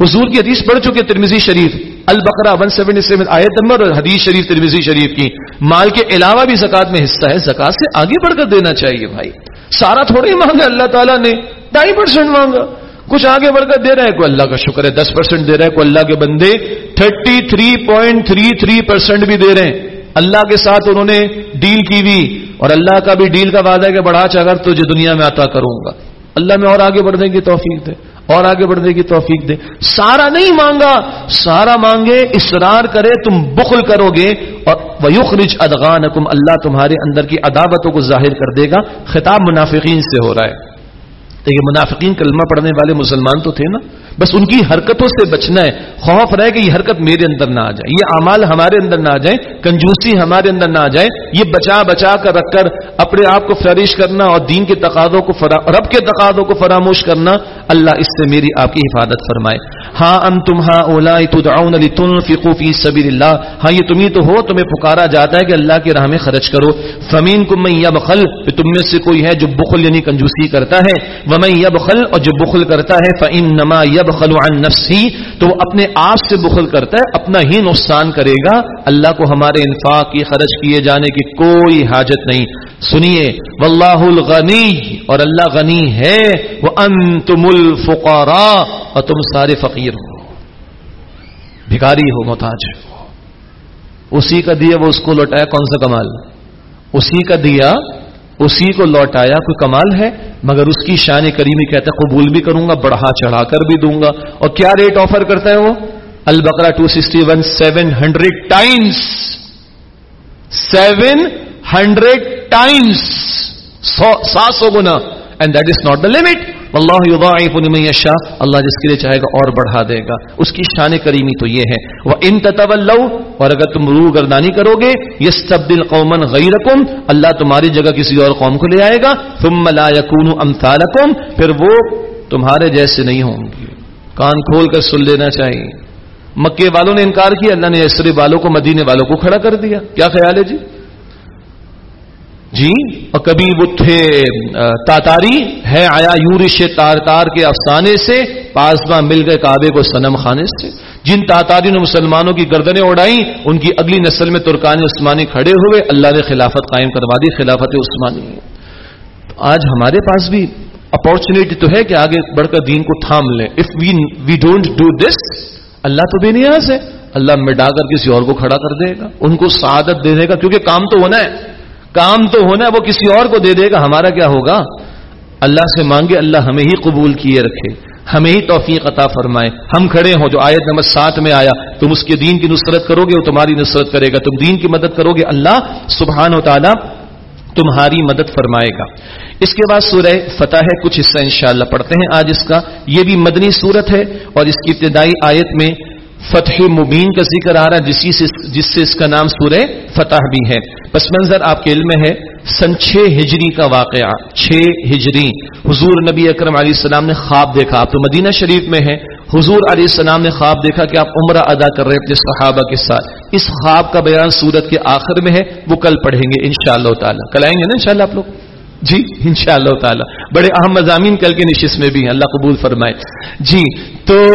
حضور کی حدیث پڑھ چکے ترمیزی شریف، البقرہ ون سیونٹی سیون آیت نمبر اور حدیث شریف ترمیزی شریف کی۔ مال کے علاوہ بھی زکات میں حصہ ہے۔ زکات سے آگے بڑھ کر دینا چاہیے بھائی۔ سارا تھوڑے ہی مانگا، اللہ تعالیٰ نے۔ ڈھائی پرسینٹ مانگا۔ کچھ آگے بڑھ کر دے رہا ہے کوئی اللہ کا شکر ہے، دس پرسینٹ دے رہا ہے کوئی اللہ کے بندے thirty three point three three percent بھی دے رہے ہیں۔ اللہ کے ساتھ انہوں نے ڈیل کی ہوئی۔ اور اللہ کا بھی ڈیل کا وعدہ ہے کہ بڑھا اچھا چاہ تجھے دنیا میں عطا کروں گا۔ اللہ میں اور آگے بڑھنے کی توفیق دے، اور آگے بڑھنے کی توفیق دے۔ سارا نہیں مانگا، سارا مانگے، اصرار کرے، تم بخل کرو گے۔ اور ویخرج ادغان اللہ تمہارے اندر کی عداوتوں کو ظاہر کر دے گا۔ خطاب منافقین سے ہو رہا ہے۔ تو یہ منافقین کلمہ پڑھنے والے مسلمان تو تھے نا؟ بس ان کی حرکتوں سے بچنا ہے، خوف رہے کہ یہ حرکت میرے اندر نہ آ جائے، یہ اعمال ہمارے اندر نہ آ جائے کنجوسی ہمارے اندر نہ آ جائے یہ بچا بچا کر رکھ کر اپنے آپ کو فرش کرنا اور دین کے تقاضوں کو فرا، رب کے تقاضوں کو فراموش کرنا، اللہ اس سے میری آپ کی حفاظت فرمائے۔ ہاں ام تم ہاں اولا تدعون لتنفقوا فی سبیل اللہ ہاں یہ تمہیں تو ہو، تمہیں پکارا جاتا ہے کہ اللہ کے راہ میں خرچ کرو۔ فمین کم یا بخل تم میں سے کوئی ہے جو بخل یعنی کنجوسی کرتا ہے۔ وہ میں اور جو بخل کرتا ہے فعم نما عن نفسی تو وہ اپنے آپ سے بخل کرتا ہے، اپنا ہی نقصان کرے گا۔ اللہ کو ہمارے انفاق کی خرچ کیے جانے کی کوئی حاجت نہیں۔ سنیے واللہ الغنی اور اللہ غنی ہے۔ وہ انتم الفقراء اور تم سارے فقیر ہو۔ بھکاری ہو، محتاج ہو۔ اسی کا دیا وہ اس کو لوٹایا، کون سا کمال؟ اسی کا دیا اسی کو لوٹایا، کوئی کمال ہے؟ مگر اس کی شان کریمی کہتا ہے قبول بھی کروں گا، بڑھا چڑھا کر بھی دوں گا۔ اور کیا ریٹ آفر کرتا ہے وہ؟ البکرا two sixty one seven hundred times seven hundred times سات سو گنا۔ And that is not the limit اللہ یضاعف لمن یشاء، اللہ جس کے لیے چاہے گا اور بڑھا دے گا۔ اس کی شان کریمی تو یہ ہے۔ وہ ان تتولوا، اور اگر تم روح گردانی کرو گے، یستبدل قوما غیرکم، اللہ تمہاری جگہ کسی اور قوم کو لے آئے گا۔ ثم لا يكونوا امثالکم پھر وہ تمہارے جیسے نہیں ہوں گے۔ کان کھول کر سن لینا چاہیے۔ مکے والوں نے انکار کیا، اللہ نے اسری والوں کو، مدینے والوں کو کھڑا کر دیا۔ کیا خیال ہے جی؟ جی؟ اور کبھی وہ تھے تاتاری، ہے آیا یورش تار تار کے افسانے سے، پاسباں مل گئے کعبے کو سنم خانے سے۔ جن تاتاری نے مسلمانوں کی گردنیں اڑائی ان کی اگلی نسل میں ترکان عثمانی کھڑے ہوئے، اللہ نے خلافت قائم کروا دی، خلافت عثمانی۔ آج ہمارے پاس بھی اپارچونیٹی تو ہے کہ آگے بڑھ کر دین کو تھام لیں۔ If we we don't do this اللہ تو بے نیاز ہے۔ اللہ مٹا کر کسی اور کو کھڑا کر دے گا، ان کو سعادت دے دے گا، کیونکہ کام تو ہونا ہے۔ کام تو ہونا ہے، وہ کسی اور کو دے دے گا، ہمارا کیا ہوگا؟ اللہ سے مانگے، اللہ ہمیں ہی قبول کیے رکھے۔ ہمیں ہی توفیق عطا فرمائے۔ ہم کھڑے ہوں، جو آیت نمبر سات میں آیا، تم اس کے دین کی نصرت کرو گے وہ تمہاری نصرت کرے گا۔ تم دین کی مدد کرو گے اللہ سبحان و تعالی تمہاری مدد فرمائے گا۔ اس کے بعد سورہ فتح ہے، کچھ حصہ انشاءاللہ پڑھتے ہیں۔ آج اس کا یہ بھی مدنی صورت ہے اور اس کی ابتدائی آیت میں فتح مبین کا ذکر آ رہا ہے، جس سے جس سے اس کا نام سورہ فتح بھی ہے۔ پس منظر آپ کے علم ہے، سن چھ ہجری کا واقعہ، چھ ہجری۔ حضور نبی اکرم علیہ السلام نے خواب دیکھا۔ آپ تو مدینہ شریف میں ہے حضور علیہ السلام نے خواب دیکھا کہ آپ عمرہ ادا کر رہے اپنے صحابہ کے ساتھ۔ اس خواب کا بیان سورت کے آخر میں ہے، وہ کل پڑھیں گے ان شاء اللہ تعالیٰ۔ کل آئیں گے نا ان شاء اللہ آپ لوگ؟ جی ان شاء اللہ تعالیٰ۔ بڑے اہم مضامین کل کے نشست میں بھی ہیں، اللہ قبول فرمائے۔ جی تو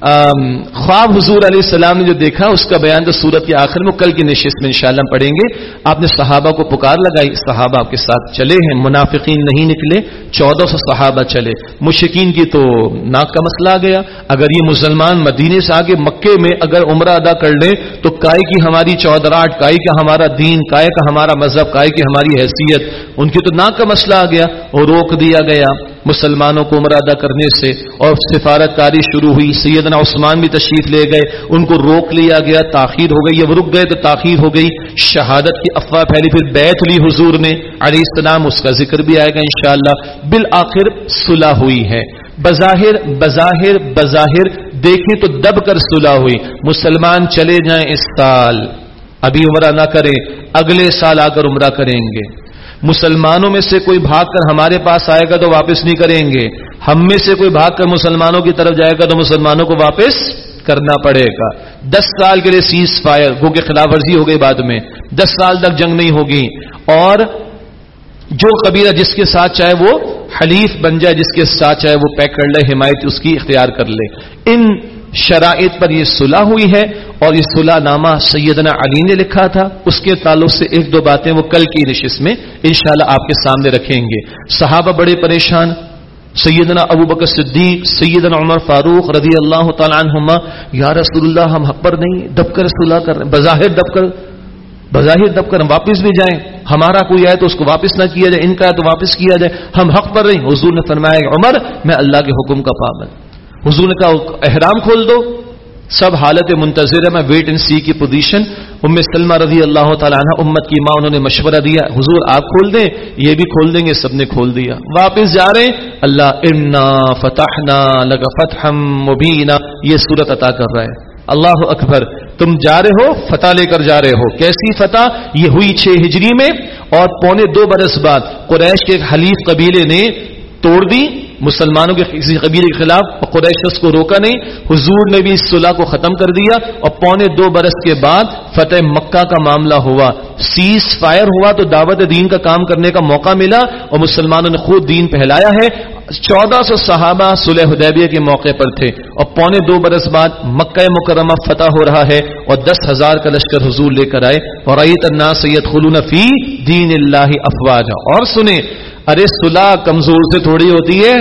خواب حضور علیہ السلام نے جو دیکھا، اس کا بیان تو سورت کے آخر میں، کل کی نشست میں انشاءاللہ ہم پڑھیں گے۔ آپ نے صحابہ کو پکار لگائی، صحابہ آپ کے ساتھ چلے ہیں، منافقین نہیں نکلے، چودہ سو صحابہ چلے۔ مشکین کی تو ناک کا مسئلہ آ گیا۔ اگر یہ مسلمان مدینے سے آگے مکے میں اگر عمرہ ادا کر لیں، تو کائے کی ہماری چودراہٹ کائی کا ہمارا دین، کائے کا ہمارا مذہب، کائے کی ہماری حیثیت، ان کی تو ناک کا مسئلہ آ گیا اور روک دیا گیا۔ مسلمانوں کو عمر ادا کرنے سے اور سفارت کاری شروع ہوئی، سیدنا عثمان بھی تشریف لے گئے، ان کو روک لیا گیا، تاخیر ہو گئی رک گئے تو تاخیر ہو گئی۔ شہادت کی افواہ پھیلی، پھر بیت لی حضور نے۔ علیہ السلام، اس کا ذکر بھی آئے گا انشاءاللہ۔ بالآخر صلح ہوئی ہے۔ بظاہر بظاہر بظاہر، دیکھیں تو دب کر صلح ہوئی۔ مسلمان چلے جائیں اس سال۔ ابھی عمرہ نہ کریں، اگلے سال آ کر عمرہ کریں گے۔ مسلمانوں میں سے کوئی بھاگ کر ہمارے پاس آئے گا تو واپس نہیں کریں گے۔ ہم میں سے کوئی بھاگ کر مسلمانوں کی طرف جائے گا تو مسلمانوں کو واپس کرنا پڑے گا۔ دس سال کے لیے سیز فائر گو کے خلاف ورزی ہو گئی بعد میں۔ دس سال تک جنگ نہیں ہوگی۔ اور جو قبیلہ جس کے ساتھ چاہے وہ حلیف بن جائے، جس کے ساتھ چاہے وہ پیک کر لے، حمایت اس کی اختیار کر لے۔ ان شرائط پر یہ صلح ہوئی ہے اور یہ صلح نامہ سیدنا علی نے لکھا تھا۔ اس کے تعلق سے ایک دو باتیں وہ کل کی نشست میں انشاءاللہ آپ کے سامنے رکھیں گے۔ صحابہ بڑے پریشان۔ سیدنا ابو بکر صدیق، سیدنا عمر فاروق رضی اللہ تعالیٰ عنہما، یا رسول اللہ ہم حق پر نہیں دب کر صلح کر رہے بظاہر دب کر بظاہر دب کر ہم واپس بھی جائیں۔ ہمارا کوئی آئے تو اس کو واپس نہ کیا جائے، ان کا ہے تو واپس کیا جائے۔ ہم حق پر رہی حضور نے فرمایا، عمر، میں اللہ کے حکم کا پابند حضور نے کہا، احرام کھول دو۔ سب حالت منتظر ہے، میں ویٹ اینڈ سی کی پوزیشن ام سلمہ رضی اللہ تعالیٰ عنہ، امت کی ماں، انہوں نے مشورہ دیا، حضور آپ کھول دیں، یہ بھی کھول دیں گے، سب نے کھول دیا۔ واپس جا رہے ہیں۔ اللہ انا فتحنا لگا فتح مبینہ یہ صورت عطا کر رہا ہے۔ اللہ اکبر، تم جا رہے ہو، فتح لے کر جا رہے ہو۔ کیسی فتح؟ یہ ہوئی چھ ہجری میں اور پونے دو برس بعد قریش کے حلیف قبیلے نے توڑ دی، مسلمانوں کے کسی قبیلے کے خلاف قریش اس کو روکا نہیں، حضور نے بھی اس صلح کو ختم کر دیا اور پونے دو برس کے بعد فتح مکہ کا معاملہ ہوا۔ سیز فائر ہوا تو دعوت دین کا کام کرنے کا موقع ملا اور مسلمانوں نے خود دین پہلایا ہے۔ چودہ سو صحابہ صلح حدیبیہ کے موقع پر تھے اور پونے دو برس بعد مکہ مکرمہ فتح ہو رہا ہے اور دس ہزار کا لشکر حضور لے کر آئے۔ اور سید خلون فی دین اللہ افواجہ اور سنیں ارے صلاح کمزور سے تھوڑی ہوتی ہے،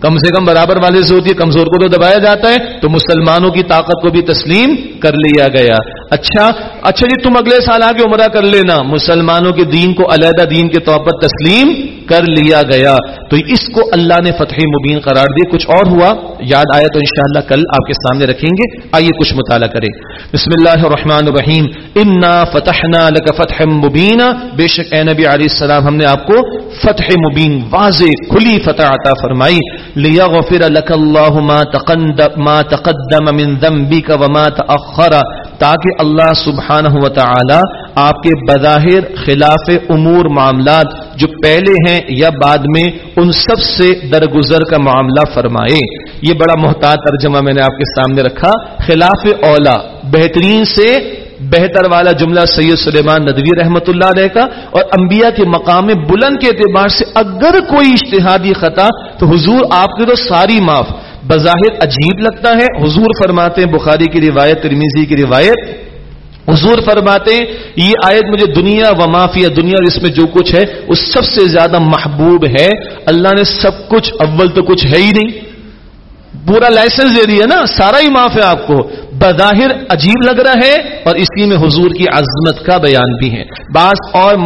کم سے کم برابر والے سے ہوتی ہے، کمزور کو تو دبایا جاتا ہے، تو مسلمانوں کی طاقت کو بھی تسلیم کر لیا گیا۔ اچھا اچھا جی تم اگلے سال آگے عمرہ کر لینا۔ مسلمانوں کے دین کو علیحدہ دین کے طور پر تسلیم کر لیا گیا۔ تو اس کو اللہ نے فتح مبین قرار دیا کچھ اور ہوا، یاد آیا تو انشاءاللہ کل آپ کے سامنے رکھیں گے۔ آئیے کچھ مطالعہ کریں۔ بسم اللہ الرحمن الرحیم۔ انا فتحنا لك فتح مبینہ بے شک اے نبی علیہ السلام، ہم نے آپ کو فتح مبین، واضح، کھلی فتح عطا فرمائی۔ لیغفر لك الله ما تقدم ما تقدم من ذنبك وما تأخر۔ تاکہ اللہ سبحانہ و تعالی آپ کے بظاہر خلاف امور معاملات جو پہلے ہیں یا بعد میں ان سب سے درگزر کا معاملہ فرمائے۔ یہ بڑا محتاط ترجمہ میں نے آپ کے سامنے رکھا۔ خلاف اولا، بہترین سے بہتر والا جملہ سید سلیمان ندوی رحمت اللہ علیہ کا اور انبیاء کے مقام بلند کے اعتبار سے اگر کوئی اشتہادی خطا تو حضور آپ کے تو ساری معاف۔ بظاہر عجیب لگتا ہے۔ حضور فرماتے ہیں، بخاری کی روایت ترمیزی کی روایت، حضور فرماتے ہیں، یہ آیت مجھے دنیا و معافیا دنیا اور اس میں جو کچھ ہے، اس سب سے زیادہ محبوب ہے۔ اللہ نے سب کچھ، اول تو کچھ ہے ہی نہیں۔ پورا لائسنس دے دیا نا، سارا ہی معاف ہے آپ کو۔ بظاہر عجیب لگ رہا ہے اور اسی میں حضور کی عظمت کا بیان بھی ہے۔ بعض اور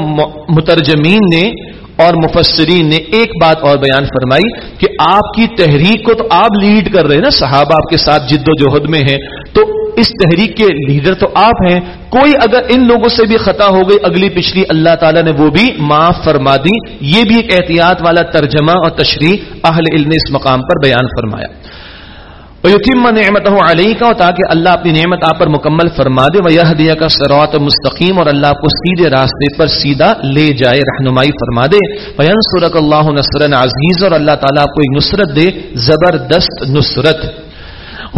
مترجمین نے اور مفسرین نے ایک بات اور بیان فرمائی کہ آپ کی تحریک کو تو آپ لیڈ کر رہے ہیں نا، صحابہ آپ کے ساتھ جد و جہد میں ہیں، تو اس تحریک کے لیڈر تو آپ ہیں۔ کوئی اگر ان لوگوں سے بھی خطا ہو گئی، اگلی پچھلی اللہ تعالیٰ نے وہ بھی معاف فرما دی۔ یہ بھی ایک احتیاط والا ترجمہ اور تشریح اہل علم اس مقام پر بیان فرمایا۔ یتیم نعمت ہوں علیہ کا تاکہ اللہ اپنی نعمت آپ پر مکمل فرما دے وہ دیا کا سروت مستقیم اور اللہ کو سیدھے راستے پر سیدھا لے جائے، رہنمائی فرما دے۔ وین سورت اللہ نسر عزیز اور اللہ تعالیٰ آپ کو ایک نصرت دے، زبردست نصرت۔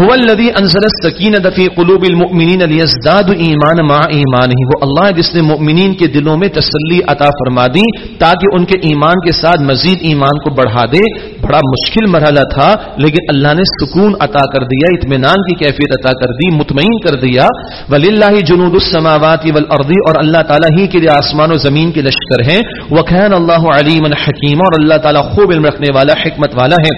هو الذي انزل السكينه في قلوب المؤمنين ليزدادوا ایمان مع ایمانه وہ اللہ جس نے مؤمنین کے دلوں میں تسلی عطا فرما دی تاکہ ان کے ایمان کے ساتھ مزید ایمان کو بڑھا دے. بڑا مشکل مرحلہ تھا، لیکن اللہ نے سکون عطا کر دیا، اطمینان کی کیفیت عطا کر دی، مطمئن کر دیا. وللہ جنود السماوات والارض اور اللہ تعالی ہی کے لیے آسمان و زمین کے لشکر ہیں. وكان اللہ علیم حکیم اور اللہ تعالی خوب علم رکھنے والا، حکمت والا ہے.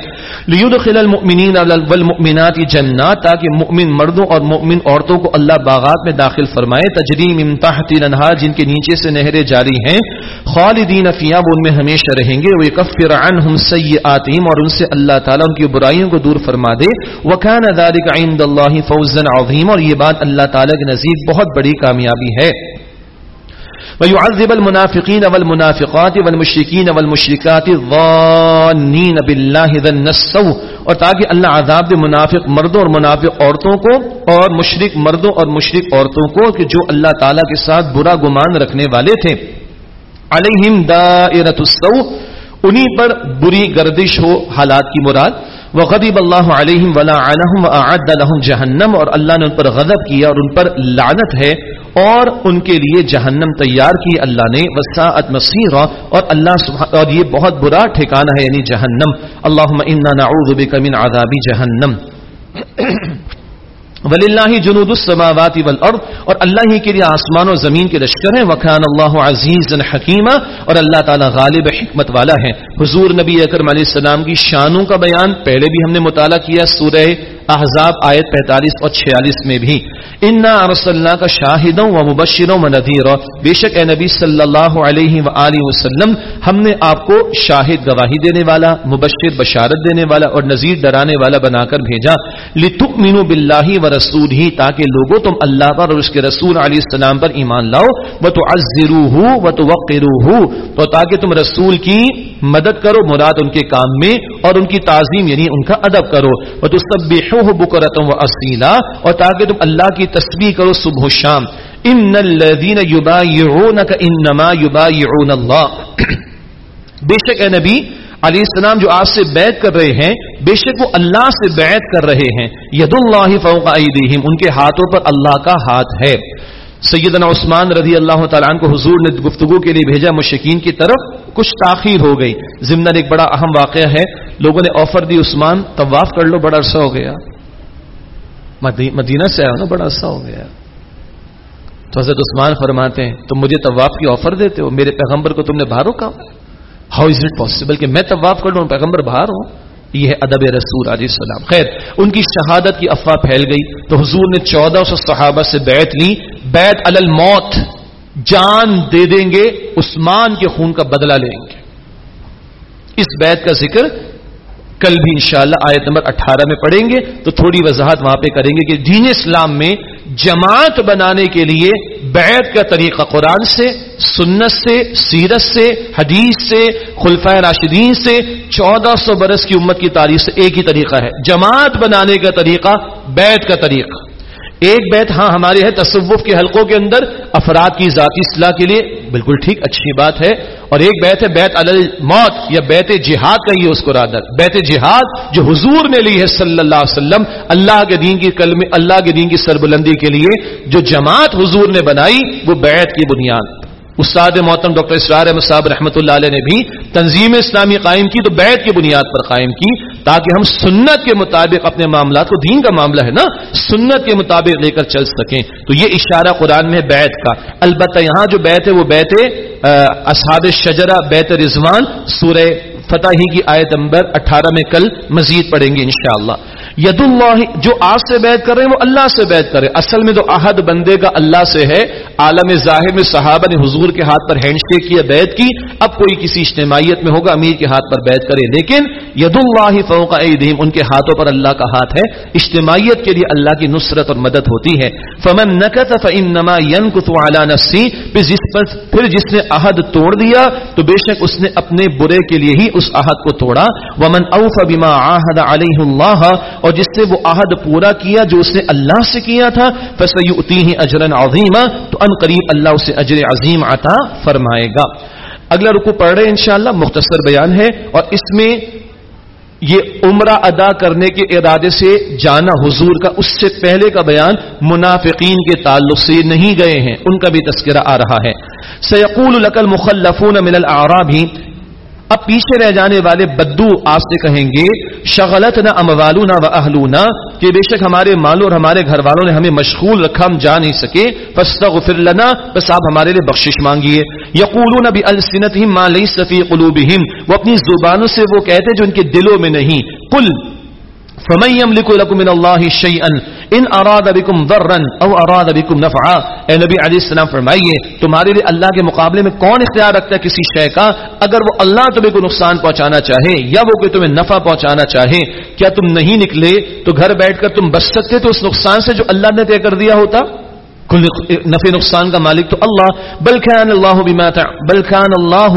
لیدخل المؤمنین والمؤمنات جن جنات تاکہ مؤمن مردوں اور مؤمن عورتوں کو اللہ باغات میں داخل فرمائے۔ تجریم امتحتی انہار جن کے نیچے سے نہریں جاری ہیں۔ خالدین فیاں وہ ان میں ہمیشہ رہیں گے۔ وہ کفر عنہم سیئاتہم، اور ان سے اللہ تعالیٰ ان کی برائیوں کو دور فرما دے۔ وکان ذلك عند اللہ فوزا عظیم، اور یہ بات اللہ تعالیٰ کے نزدیک بہت بڑی کامیابی ہے۔ ويعذب المنافقين والمنافقات والمشركين والمشركات الظانين بالله ذن السوء اور تاکہ اللہ عذاب دے منافق مردوں اور منافق عورتوں کو اور مشرک مردوں اور مشرک عورتوں کو کہ جو اللہ تعالی کے ساتھ برا گمان رکھنے والے تھے۔ علیہم دائرۃ السوء، انہی پر بری گردش ہو حالات کی مراد۔ وغضب اللہ علیہم ولعنہم واعد لهم جہنم، اور اللہ نے ان پر غضب کیا اور ان پر لعنت ہے، اور ان کے لیے جہنم تیار کی۔ اللہ نے، وساعت مصیرا اور اللہ اور یہ بہت برا ٹھکانہ ہے یعنی جہنم۔ اللهم انا نعوذ بك من عذاب جہنم۔ وللہ جنود السماوات والارض، اور اللہ ہی کے لیے آسمان و زمین کے لشکر ہیں، وکان اللہ عزیز حکیمہ، اور اللہ تعالی غالب حکمت والا ہے۔ حضور نبی اکرم علیہ السلام کی شانوں کا بیان پہلے بھی ہم نے مطالعہ کیا سورہ احزاب آیت 45 اور 46 میں بھی، انا ارسلنا کا شاہدوں و مبشروں و نذیرا بے شک اے نبی صلی اللہ علیہ وآلہ وسلم، ہم نے آپ کو شاہد گواہی دینے والا، مبشر بشارت دینے والا اور نذیر ڈرانے والا بنا کر بھیجا۔ لتؤمنوا باللہ و رسول ہی تاکہ لوگوں تم اللہ پر اور اس کے رسول علیہ السلام پر ایمان لاؤ۔ وتعزروه وتوقروه، تو تاکہ تم رسول کی مدد کرو، مراد ان کے کام میں، اور ان کی تعظیم یعنی ان کا ادب کرو۔ وتسبحوه بکرۃ و اصیلا اور تاکہ تم اللہ کی تسبیح کرو صبح و شام۔ ان الذين يبايعونك انما يبايعون الله۔ بے شک اے نبی، علیہ السلام جو آپ سے بیعت کر رہے ہیں، بے شک وہ اللہ سے بیعت کر رہے ہیں۔ ید اللہ فوق ایدیہم، ان کے ہاتھوں پر اللہ کا ہاتھ ہے۔ سیدنا عثمان رضی اللہ تعالیٰ عنہ کو حضور نے گفتگو کے لیے بھیجا مشکین کی طرف کچھ تاخیر ہو گئی۔ ضمن ایک بڑا اہم واقعہ ہے، لوگوں نے آفر دی، عثمان طواف کر لو، بڑا عرصہ ہو گیا۔ مدینہ سے آیا نا، بڑا عرصہ ہو گیا۔ تو حضرت عثمان فرماتے ہیں، تم مجھے طواف کی آفر دیتے ہو، میرے پیغمبر کو تم نے باہر روکا ہاؤ از اٹ پاسبل کہ میں طواف کر لوں پیغمبر باہر ہوں؟ یہ ہے ادب رسول علیہ السلام۔ خیر، ان کی شہادت کی افواہ پھیل گئی۔ تو حضور نے چودہ سو صحابہ سے بیعت لی۔ بیعت الموت، جان دے دیں گے، عثمان کے خون کا بدلہ لیں گے۔ اس بیعت کا ذکر کل بھی انشاءاللہ آیت نمبر اٹھارہ میں پڑھیں گے، تو تھوڑی وضاحت وہاں پہ کریں گے کہ دین اسلام میں جماعت بنانے کے لیے بیعت کا طریقہ قرآن سے، سنت سے، سیرت سے، حدیث سے خلفۂ راشدین سے چودہ سو برس کی امت کی تاریخ سے ایک ہی طریقہ ہے۔ جماعت بنانے کا طریقہ، بیعت کا طریقہ۔ ایک بیت ہاں ہمارے ہے تصوف کے حلقوں کے اندر، افراد کی ذاتی اصلاح کے لیے بالکل ٹھیک، اچھی بات ہے۔ اور ایک بیت ہے، بیت الموت، یا بیت جہاد کا یہ اس کو رادر۔ بیت جہاد جو حضور نے لی ہے صلی اللہ علیہ وسلم، اللہ کے دین کی کلم اللہ کے دین کی سربلندی کے لیے، جو جماعت حضور نے بنائی، وہ بیت کی بنیاد۔ استاد محترم ڈاکٹر اسرار احمد صاحب رحمۃ اللہ علیہ نے بھی تنظیم اسلامی قائم کی تو بیت کی بنیاد پر قائم کی تاکہ ہم سنت کے مطابق اپنے معاملات کو، دین کا معاملہ ہے نا، سنت کے مطابق لے کر چل سکیں۔ تو یہ اشارہ قرآن میں بیت کا۔ البتہ یہاں جو بیت ہے وہ بیت اصحاب شجرا بیت رضوان، سورہ فتح ہی کی آیت نمبر اٹھارہ میں کل مزید پڑھیں گے انشاءاللہ۔ ید اللہ جو آج سے بیت کر رہے ہیں، وہ اللہ سے بیت کرے۔ اصل میں تو عہد بندے کا اللہ سے ہے۔ عالم ظاہر میں صحابہ نے حضور کے ہاتھ پر ہینڈ شیک کیا بیت کی۔ اب کوئی کسی اجتماعیت میں ہوگا، امیر کے ہاتھ پر بیت کرے۔ لیکن ید اللہ فوق ایدہم ان کے ہاتھوں پر اللہ کا ہاتھ ہے۔ اجتماعیت کے لیے اللہ کی نصرت اور مدد ہوتی ہے۔ فمن نکت فانما ينكث على نفسه پھر جس پر پھر جس نے عہد توڑ دیا، تو بے شک اس نے اپنے برے کے لیے ہی اس عہد کو توڑا۔ ومن اوف بما عاهد عليه الله، اور جس نے وہ عہد پورا کیا جو اس نے اللہ سے کیا تھا، فسيؤتيه اجرا عظيما، تو ان قریب اللہ اسے اجر عظیم عطا فرمائے گا۔ اگلا رکو پڑھ رہے ہیں انشاءاللہ، مختصر بیان ہے، اور اس میں یہ عمرہ ادا کرنے کے ارادے سے جانا حضور کا اس سے پہلے کا بیان منافقین کے تعلق سے نہیں گئے ہیں، ان کا بھی تذکرہ آ رہا ہے۔ سیقول لکل مخلفون من الاعراب اب پیچھے رہ جانے والے بدو آپ سے کہیں گے شغلت نہ اموالو نہ و اہلو نہ کہ بے شک ہمارے مالو اور ہمارے گھر والوں نے ہمیں مشغول رکھا، ہم جا نہیں سکے۔ فاستغفر لنا، بس آپ ہمارے لیے بخشش مانگیے۔ یقولون بالسنتهم ما ليس في قلوبہم، وہ اپنی زبانوں سے وہ کہتے جو ان کے دلوں میں نہیں۔ قل فمن يملك لكم من الله شيئا ان اراد بكم ضرا او اراد بكم نفعا. اے نبی علیہ السلام فرمائیے، تمہارے لیے اللہ کے مقابلے میں کون اختیار رکھتا ہے کسی شے کا؟ اگر وہ اللہ تمہیں کو نقصان پہنچانا چاہے یا وہ کہ تمہیں نفع پہنچانا چاہے، کیا تم نہیں نکلے؟ تو گھر بیٹھ کر تم بچ سکتے تو اس نقصان سے جو اللہ نے طے کر دیا ہوتا؟ کل نفع نقصان کا مالک تو اللہ، بل اللہ بما بل خان اللہ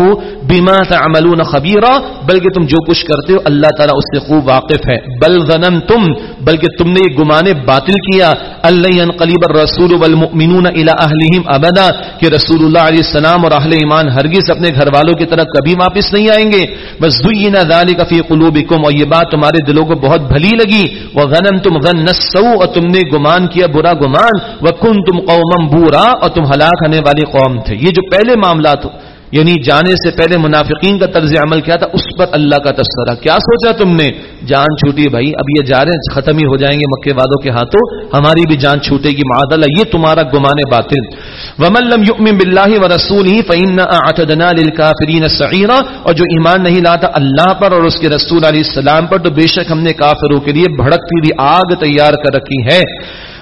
بما تعملون خبیرا بلکہ تم جو کچھ کرتے ہو، اللہ تعالیٰ اس سے خوب واقف ہے۔ بل ظنم تم بلکہ تم نے یہ گمانے باطل کیا۔ اللہ قلیب الرسول والمؤمنون الى اہلہم ابدا، کہ رسول اللہ علیہ السلام اور اہل ایمان ہرگز اپنے گھر والوں کی طرف کبھی واپس نہیں آئیں گے۔ بس دعینا ذالک فی قلوبکم، اور یہ بات تمہارے دلوں کو بہت بھلی لگی۔ وغنمتم ظن السوء، اور تم نے گمان کیا برا گمان۔ وکنتم قوما بورا، اور تم ہلاک ہونے والی قوم تھے۔ یہ جو پہلے معاملات یعنی جانے سے پہلے منافقین کا طرز عمل کیا تھا، اس پر اللہ کا تذکرہ۔ کیا سوچا تم نے؟ جان چھوٹی بھائی، اب یہ جا رہے ہیں، ختم ہی ہو جائیں گے مکے وادوں کے ہاتھوں، ہماری بھی جان چھوٹے گی معدل یہ تمہارا گمان باطل۔ وملم یؤمن باللہ ورسولہ فإن اعتدنا للکافرین سعیرا اور جو ایمان نہیں لاتا اللہ پر اور اس کے رسول علیہ السلام پر، تو بے شک ہم نے کافروں کے لیے بھڑکتی ہوئی آگ تیار کر رکھی ہے۔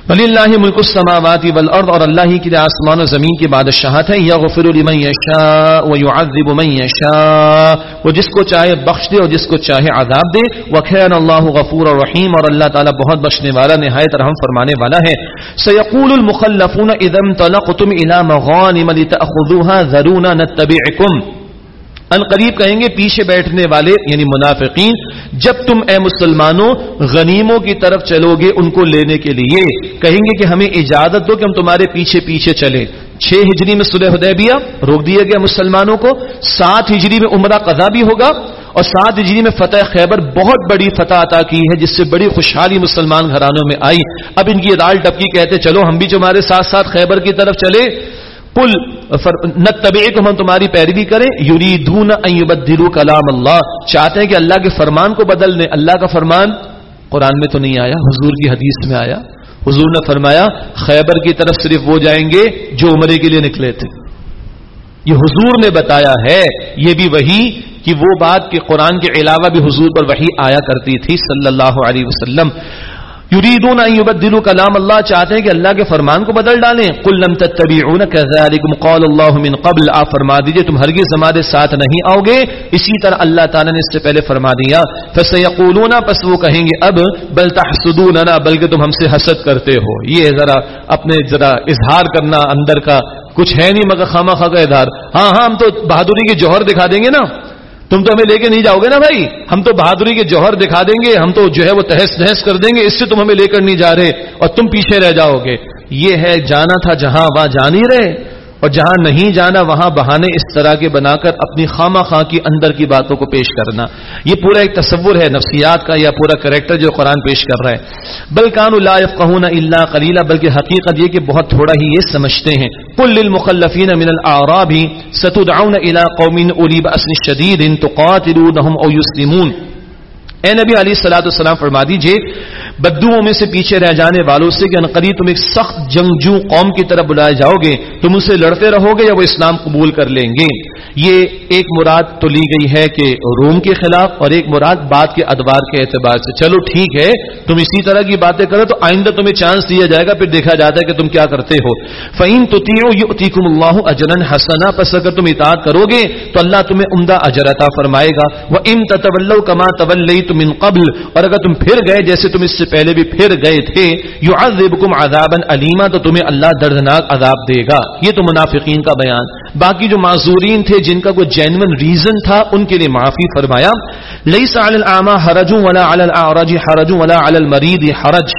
ولی اللہ ملک السماوات والارض، اور اللہ ہی کے لیے آسمان و زمین کی بادشاہت ہے یغفر لمن یشاء ويعذب من یشاء۔ وہ جس کو چاہے بخش دے اور جس کو چاہے عذاب دے۔ وکان اللہ غفور الرحیم، اور اللہ تعالی بہت بخشنے والا، نہایت رحم فرمانے والا ہے۔ سيقول المخلفون اذا انطلقتم الى مغانم لتاخذوها ذرونا نتبعكم ان قریب کہیں گے پیچھے بیٹھنے والے یعنی منافقین، جب تم اے مسلمانوں غنیموں کی طرف چلو گے ان کو لینے کے لیے، کہیں گے کہ ہمیں اجازت دو کہ ہم تمہارے پیچھے پیچھے چلے چھ ہجری میں سلح حدیبیہ، روک دیا گیا مسلمانوں کو۔ سات ہجری میں عمرہ قضا بھی ہوگا۔ اور سات ہجری میں فتح خیبر بہت بڑی فتح عطا کی ہے، جس سے بڑی خوشحالی مسلمان گھرانوں میں آئی۔ اب ان کی رال ٹپکی کہتے، چلو ہم بھی جو ہمارے ساتھ ساتھ خیبر کی طرف چلے پل ہم تمہاری پیروی کریں۔ یوری دھون دلو کلام اللہ۔ چاہتے ہیں کہ اللہ کے فرمان کو بدل دیں۔ اللہ کا فرمان قرآن میں تو نہیں آیا، حضور کی حدیث میں آیا۔ حضور نے فرمایا، خیبر کی طرف صرف وہ جائیں گے جو عمرے کے لیے نکلے تھے۔ یہ حضور نے بتایا ہے۔ یہ بھی وہی کہ وہ بات کہ قرآن کے علاوہ بھی حضور پر وہی آیا کرتی تھی، صلی اللہ علیہ وسلم۔ یریدون ان یبدلوا کلام اللہ، چاہتے ہیں کہ اللہ کے فرمان کو بدل ڈالیں۔ قل لم تتبعون كذلكم قال الله من قبل، آپ فرما دیجیے، تم ہرگز ہمارے ساتھ نہیں آؤ گے۔ اسی طرح اللہ تعالی نے اس سے پہلے فرما دیا فسيقولون پس وہ کہیں گے اب، بل تحسدوننا، بلکہ تم ہم سے حسد کرتے ہو۔ یہ ذرا اپنے ذرا اظہار کرنا اندر کا کچھ ہے نہیں، مگر خامخواہ کا اظہار۔ ہاں ہاں ہم تو بہادری کے جوہر دکھا دیں گے نا۔ تم تو ہمیں لے کے نہیں جاؤ گے نا بھائی؟ ہم تو بہادری کے جوہر دکھا دیں گے، ہم تو جو ہے وہ تہس نہس کر دیں گے، اس سے تم ہمیں لے کر نہیں جا رہے اور تم پیچھے رہ جاؤ گے۔ یہ ہے جانا تھا جہاں، وہاں جان ہی رہے۔ اور جہاں نہیں جانا وہاں بہانے اس طرح کے بنا کر اپنی خامہ خاں کی اندر کی باتوں کو پیش کرنا۔ یہ پورا ایک تصور ہے، نفسیات کا یا پورا کریکٹر جو قرآن پیش کر رہا ہے۔ بلکان اللہ کہوں اللہ کلیلہ بلکہ حقیقت یہ کہ بہت تھوڑا ہی یہ سمجھتے ہیں۔ کل المخلفین من الاعراب ستدعون الى قوم اولی باس شدید تقاتلونهم او یسلمون۔ اے نبی علی سلاۃ السلام فرما دیجیے بدوؤں میں سے پیچھے رہ جانے والوں سے کہ انقریب تم ایک سخت جنگجو قوم کی طرف بلائے جاؤ گے، تم اسے لڑتے رہو گے یا وہ اسلام قبول کر لیں گے؟ یہ ایک مراد تو لی گئی ہے کہ روم کے خلاف اور ایک مراد بات کے ادوار کے اعتبار سے۔ چلو ٹھیک ہے، تم اسی طرح کی باتیں کرو تو آئندہ تمہیں چانس دیا جائے گا، پھر دیکھا جاتا ہے کہ تم کیا کرتے ہو۔ فعین تو تیو اللہ اجرن حسنا، پس اگر تم اطاعت کرو گے تو اللہ تمہیں عمدہ اجرتا فرمائے گا۔ وہ ان تطول کما طول تم من قبل، اور اگر تم پھر گئے جیسے تم اس سے پہلے بھی پھر گئے تھے، یعذبکم عذبکم عذابا علیما تو تمہیں اللہ دردناک عذاب دے گا۔ یہ تو منافقین کا بیان۔ باقی جو معذورین تھے، جن کا کوئی جینون ریزن تھا، ان کے لیے معافی فرمایا۔ لیس علی الاعمى حرج ولا علی الاعرج حرج ولا علی المريض حرج۔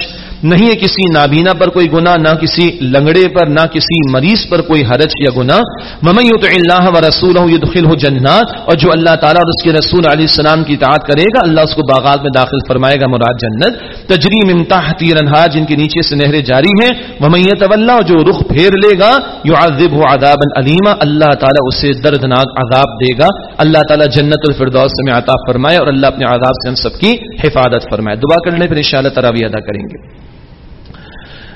نہیں ہے کسی نابینا پر کوئی گنا نہ کسی لنگڑے پر، نہ کسی مریض پر کوئی حرج یا گنا ممئی تو اللہ و رسول دخل ہو جنات۔ اور جو اللہ تعالیٰ اور اس کے رسول علیہ السلام کی اطاعت کرے گا، اللہ اس کو باغات میں داخل فرمائے گا، مراد جنت۔ تجریم امتاح تیرنہا جن کے نیچے سے نہریں جاری ہیں۔ ممیت اللہ جو رخ پھیر لے گا یو عذب ہو عذاب علیما اللہ تعالیٰ اسے دردناک عذاب دے گا۔ اللہ تعالیٰ جنت الفردوس میں عطا فرمائے اور اللہ اپنے عذاب سے ہم سب کی حفاظت فرمائے۔ دعا کرنے پھر ان شاء اللہ تراوی ادا کریں گے۔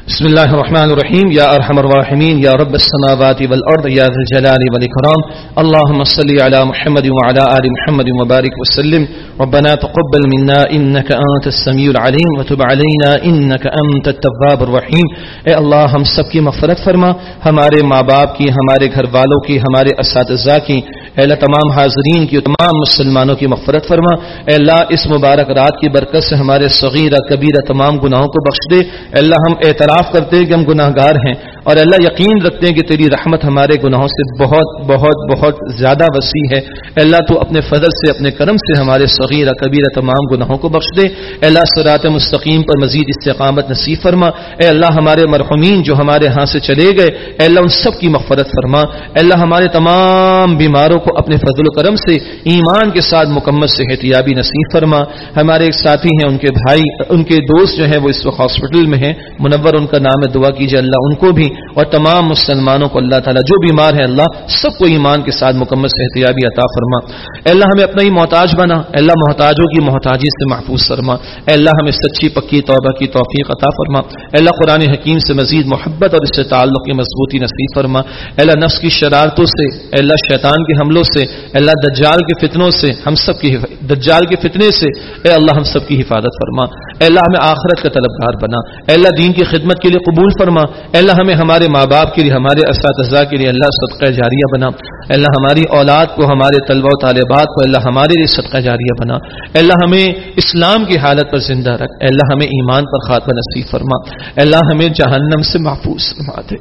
بسم الله الرحمن الرحيم يا أرحم الراحمين يا رب السماوات والأرض يا ذا الجلال والإكرام اللهم صل على محمد وعلى آل محمد وبارك وسلم. ربنا تقبل منا إنك أنت السميع العليم وتب علينا إنك أنت التواب الرحيم اے اللہ، ہم سب کی مغفرت فرما. ہمارے ماں باپ کی، ہمارے گھر والوں کی، ہمارے اساتذہ کی. اے اللہ، تمام حاضرین کی، تمام مسلمانوں کی مغفرت فرما. اے اللہ، اس مبارک رات کی برکت سے ہمارے صغیرہ، کبیرہ تمام گناہوں کو بخش دے. اے اللہ، ہم اعتراف کرتے ہیں کہ ہم گناہ گار ہیں اور اللہ یقین رکھتے ہیں کہ تیری رحمت ہمارے گناہوں سے بہت بہت بہت زیادہ وسیع ہے۔ اللہ تو اپنے فضل سے اپنے کرم سے ہمارے صغیرہ کبیرہ تمام گناہوں کو بخش دے۔ اللہ سرات مستقیم پر مزید استقامت نصیب فرما۔ اے اللہ ہمارے مرحومین جو ہمارے ہاں سے چلے گئے، اے اللہ ان سب کی مغفرت فرما۔ اے اللہ ہمارے تمام بیماروں کو اپنے فضل و کرم سے، ایمان کے ساتھ مکمل صحت یابی نصیب فرما۔ ہمارے ایک ساتھی ہیں، ان کے بھائی، ان کے دوست جو ہیں، وہ اس وقت ہاسپٹل میں ہیں، منور ان ان کا نام ہے دعا کیجیے اللہ ان کو بھی اور تمام مسلمانوں کو اللہ تعالیٰ جو بیمار ہے اللہ سب کو ایمان کے ساتھ مکمل صحت یابی عطا فرما اے اللہ ہمیں اپنا ہی محتاج بنا اے اللہ محتاجوں کی محتاجی سے محفوظ فرما اے اللہ ہمیں سچی پکی توبہ کی توفیق عطا فرما اے اللہ قرآن حکیم سے مزید محبت اور اس سے تعلق کی مضبوطی نصیب فرما اے اللہ نفس کی شرارتوں سے اے اللہ شیطان کے حملوں سے اے اللہ دجال کے فتنوں سے ہم سب کی دجال کے فتنے سے اے اللہ ہم سب کی حفاظت فرما اے اللہ ہمیں آخرت کا طلبگار بنا اے اللہ دین کی خدمت کے لیے قبول فرما۔ اللہ، ہمیں ہمارے ماں باپ کے لیے، ہمارے اساتذہ کے لیے اللہ صدقہ جاریہ بنا۔ اللہ، ہماری اولاد کو، ہمارے طلبہ و طالبات کو اللہ، ہمارے لیے صدقہ جاریہ بنا۔ اللہ، ہمیں اسلام کی حالت پر زندہ رکھ۔ اللہ، ہمیں ایمان پر خاتمہ نصیب فرما۔ اللہ، ہمیں جہنم سے محفوظ فرما دے۔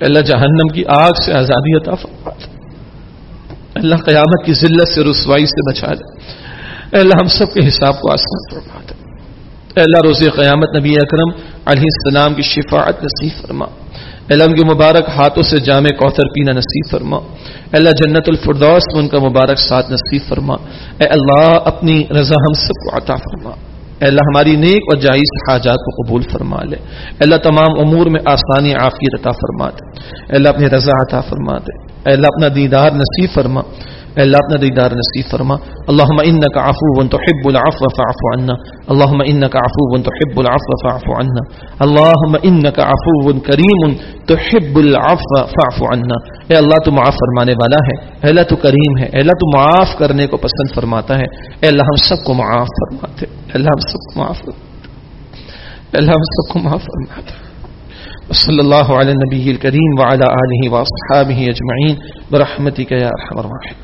اللہ، جہنم کی آگ سے آزادی عطا فرما دے۔ اللہ، قیامت کی ذلت سے رسوائی سے بچا دے۔ اللہ، ہم سب کے حساب کو آسان فرما دے۔ اللہ روز قیامت نبی اکرم علیہ السلام کی شفاعت نصیب فرما۔ اللہ ان کے مبارک ہاتھوں سے جامع کوثر پینا نصیب فرما۔ اللہ جنت الفردوس میں ان کا مبارک ساتھ نصیب فرما۔ اے اللہ، اپنی رضا ہم سب کو عطا فرما۔ اے اللہ، ہماری نیک اور جائز حاجات کو قبول فرما لے۔ اے اللہ، تمام امور میں آسانی عافیت عطا فرما دے۔ اے اللہ، اپنی رضا عطا فرما دے۔ اے اللہ، اپنا دیدار نصیب فرما۔ اللہ، اپنا دیدار نصیب فرما۔ اللهم انك عفو تحب العفو فاعف عنا۔ اللهم انك عفو تحب العفو فاعف عنا۔ اللهم انك عفو کریم تحب العفو فاعف عنا۔ اے اللہ، تو معاف فرمانے والا ہے۔ اے اللہ، تو کریم ہے۔ اے اللہ، تو معاف کرنے کو پسند فرماتا ہے۔ اے اللہ، ہم سب کو معاف فرماتے۔ اے اللہ، ہم سب کو معاف فرماتے۔ اے اللہ، ہم سب کو معاف فرماتے۔ صلی اللہ علیہ نبی الکریم وعلى آلہ واصحابہ اجمعین۔ برحمتک یا ارحم الراحمین۔